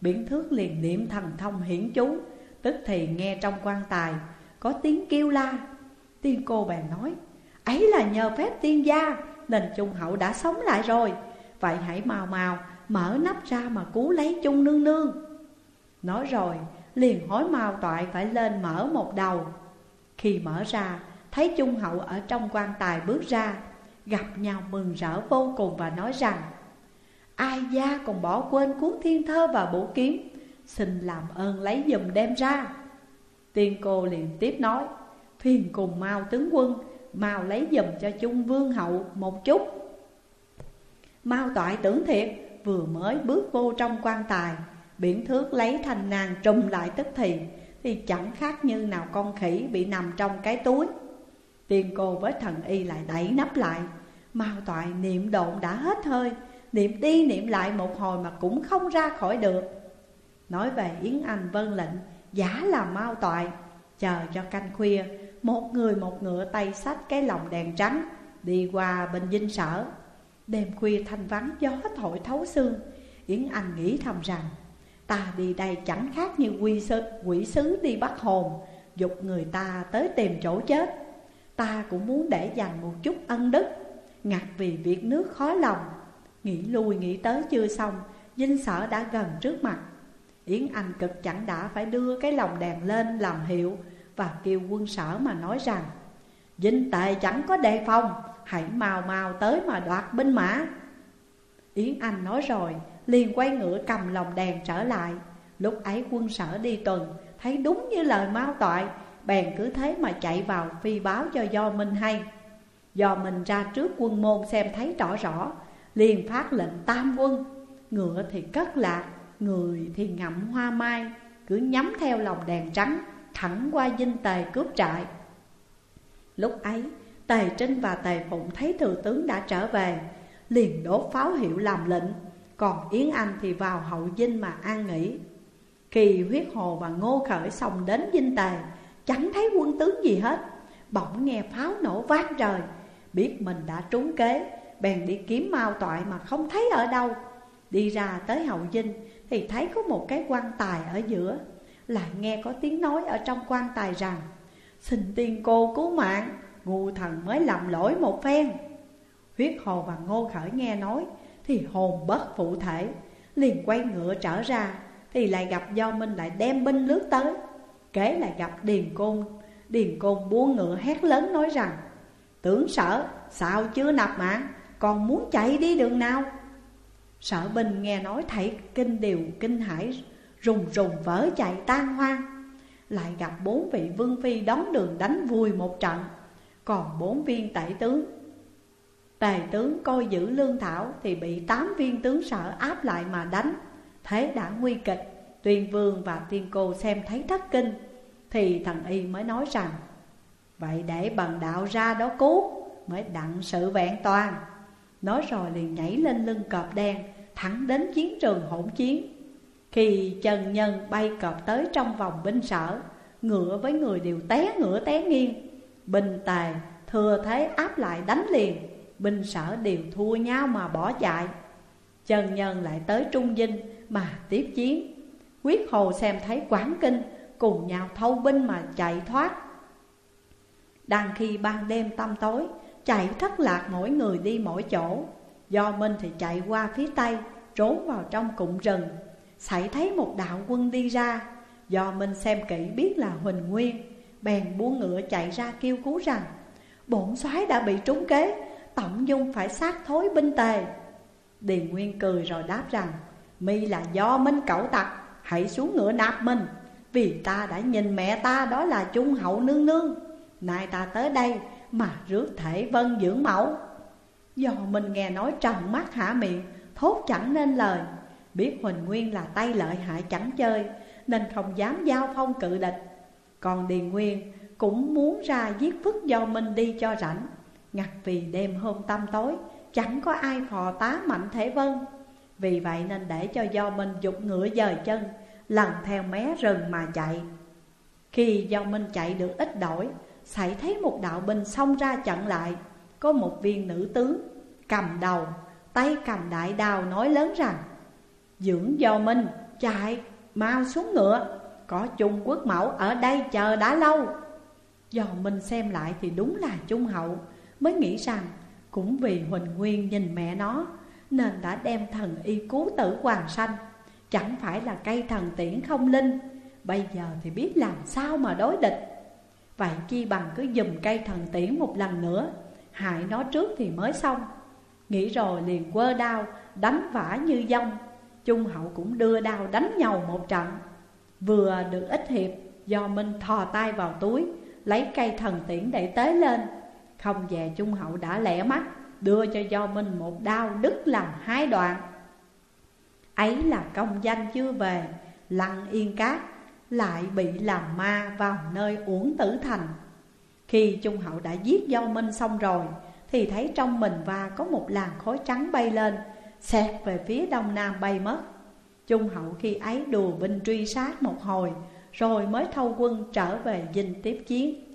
Biển thước liền niệm thần thông hiển chú, Tức thì nghe trong quan tài, Có tiếng kêu la. Tiên cô bèn nói, Ấy là nhờ phép tiên gia Nên trung hậu đã sống lại rồi. Vậy hãy mau mau Mở nắp ra mà cứu lấy chung nương nương. Nói rồi, liền hối mau toại phải lên mở một đầu. Khi mở ra, thấy trung hậu ở trong quan tài bước ra, Gặp nhau mừng rỡ vô cùng và nói rằng, Ai gia còn bỏ quên cuốn thiên thơ và bổ kiếm, Xin làm ơn lấy dùm đem ra. Tiên cô liền tiếp nói, Thuyền cùng mau tướng quân, Mau lấy dùm cho chung vương hậu một chút. Mau toại tưởng thiệt, Vừa mới bước vô trong quan tài Biển thước lấy thành nàng trùm lại tức thì Thì chẳng khác như nào con khỉ bị nằm trong cái túi. Tiền cô với thần y lại đẩy nắp lại. Mao toại, niệm độn đã hết hơi. Niệm đi, niệm lại một hồi mà cũng không ra khỏi được. Nói về Yến Anh vân lệnh, Giả là mau toại. Chờ cho canh khuya, Một người một ngựa tay sách cái lồng đèn trắng, Đi qua bên dinh sở. Đêm khuya thanh vắng, gió thổi thấu xương. Yến Anh nghĩ thầm rằng Ta đi đây chẳng khác như quỷ sứ, quỷ sứ đi bắt hồn Dục người ta tới tìm chỗ chết. Ta cũng muốn để dành một chút ân đức Ngặt vì việc nước khó lòng. Nghĩ lui nghĩ tới chưa xong Dinh sở đã gần trước mặt. Yến Anh cực chẳng đã phải đưa cái lồng đèn lên làm hiệu Và kêu quân sở mà nói rằng Dinh tệ chẳng có đề phòng Hãy mau mau tới mà đoạt binh mã. Yến Anh nói rồi liền quay ngựa cầm lồng đèn trở lại. Lúc ấy quân sở đi tuần, Thấy đúng như lời mao toại, Bèn cứ thế mà chạy vào phi báo cho Do Minh hay. Do mình ra trước quân môn xem thấy rõ rõ, Liền phát lệnh tam quân. Ngựa thì cất lạc, Người thì ngậm hoa mai, Cứ nhắm theo lòng đèn trắng, Thẳng qua dinh tề cướp trại. Lúc ấy, Tề Trinh và Tề Phụng thấy thừa tướng đã trở về, Liền đốt pháo hiệu làm lệnh. Còn Yến Anh thì vào hậu dinh mà an nghỉ. Kỳ huyết hồ và ngô khởi xong đến dinh tề, Chẳng thấy quân tướng gì hết. Bỗng nghe pháo nổ vang trời, Biết mình đã trúng kế, Bèn đi kiếm mau toại mà không thấy ở đâu. Đi ra tới hậu dinh Thì thấy có một cái quan tài ở giữa, Lại nghe có tiếng nói ở trong quan tài rằng, Xin tiên cô cứu mạng, Ngu thần mới làm lỗi một phen. Huyết hồ và ngô khởi nghe nói thì hồn bất phụ thể. Liền quay ngựa trở ra, Thì lại gặp do Minh lại đem binh lướt tới. Kế lại gặp Điền Côn. Điền Côn buông ngựa hét lớn nói rằng tưởng sở, sao chưa nạp mạng? Còn muốn chạy đi đường nào? Sở binh nghe nói thảy kinh điều kinh hải Rùng rùng vỡ chạy tan hoang. Lại gặp bốn vị vương phi đón đường đánh vui một trận. Còn bốn viên tể tướng Tề tướng coi giữ lương thảo Thì bị tám viên tướng sở áp lại mà đánh. Thế đã nguy kịch, Tuyên vương và tiên cô xem thấy thất kinh, Thì thần y mới nói rằng, Vậy để bần đạo ra đó cứu Mới đặng sự vẹn toàn. Nói rồi liền nhảy lên lưng cọp đen, Thẳng đến chiến trường hỗn chiến. Khi Trần Nhân bay cọp tới trong vòng binh sở, Ngựa với người đều té ngựa té nghiêng. Binh tài thừa thế áp lại đánh liền. Binh sở đều thua nhau mà bỏ chạy. Trần Nhân lại tới Trung Dinh mà tiếp chiến. Quyết Hồ xem thấy quán kinh, Cùng nhau thâu binh mà chạy thoát. Đang khi ban đêm tăm tối, Chạy thất lạc mỗi người đi mỗi chỗ. Do Minh thì chạy qua phía tây, Trốn vào trong cụm rừng. Xảy thấy một đạo quân đi ra. Do Minh xem kỹ biết là Huỳnh Nguyên, Bèn buông ngựa chạy ra kêu cứu rằng, Bổn soái đã bị trúng kế Tổng dung phải sát thối binh tề. Điền Nguyên cười rồi đáp rằng, Mi là do Minh cẩu tặc, Hãy xuống ngựa nạp mình, Vì ta đã nhìn mẹ ta đó là Trung hậu nương nương. Nay ta tới đây mà rước thể vân dưỡng mẫu. Do mình nghe nói trầm mắt hả miệng, Thốt chẳng nên lời. Biết Huỳnh Nguyên là tay lợi hại chẳng chơi, Nên không dám giao phong cự địch. Còn Điền Nguyên cũng muốn ra giết phức do mình đi cho rảnh. Ngặt vì đêm hôm tăm tối, Chẳng có ai phò tá mạnh thể vân. Vì vậy nên để cho do mình dục ngựa dời chân, Lần theo mé rừng mà chạy. Khi do minh chạy được ít đổi Xảy thấy một đạo binh xông ra chặn lại. Có một viên nữ tướng, Cầm đầu, Tay cầm đại đào nói lớn rằng, Dưỡng do minh, chạy, mau xuống ngựa. Có Trung Quốc mẫu ở đây chờ đã lâu. Do minh xem lại thì đúng là Trung hậu. Mới nghĩ rằng cũng vì Huỳnh Nguyên nhìn mẹ nó Nên đã đem thần y cứu tử hoàng sanh. Chẳng phải là cây thần tiễn không linh, Bây giờ thì biết làm sao mà đối địch. Vậy chi bằng cứ dùm cây thần tiễn một lần nữa, Hại nó trước thì mới xong. Nghĩ rồi liền quơ đao, Đánh vả như dông. Trung hậu cũng đưa đao đánh nhau một trận. Vừa được ít hiệp, Do Minh thò tay vào túi, Lấy cây thần tiễn để tế lên. Không về Trung hậu đã lẻ mắt, Đưa cho Do Minh một đao đứt làm hai đoạn. Ấy là công danh chưa về, lặng yên cát, Lại bị làm ma vào nơi uổng tử thành. Khi Trung hậu đã giết Do Minh xong rồi, thì thấy trong mình và có một làn khói trắng bay lên, Xẹt về phía đông nam bay mất. Trung hậu khi ấy đùa binh truy sát một hồi, Rồi mới thâu quân trở về dinh tiếp chiến.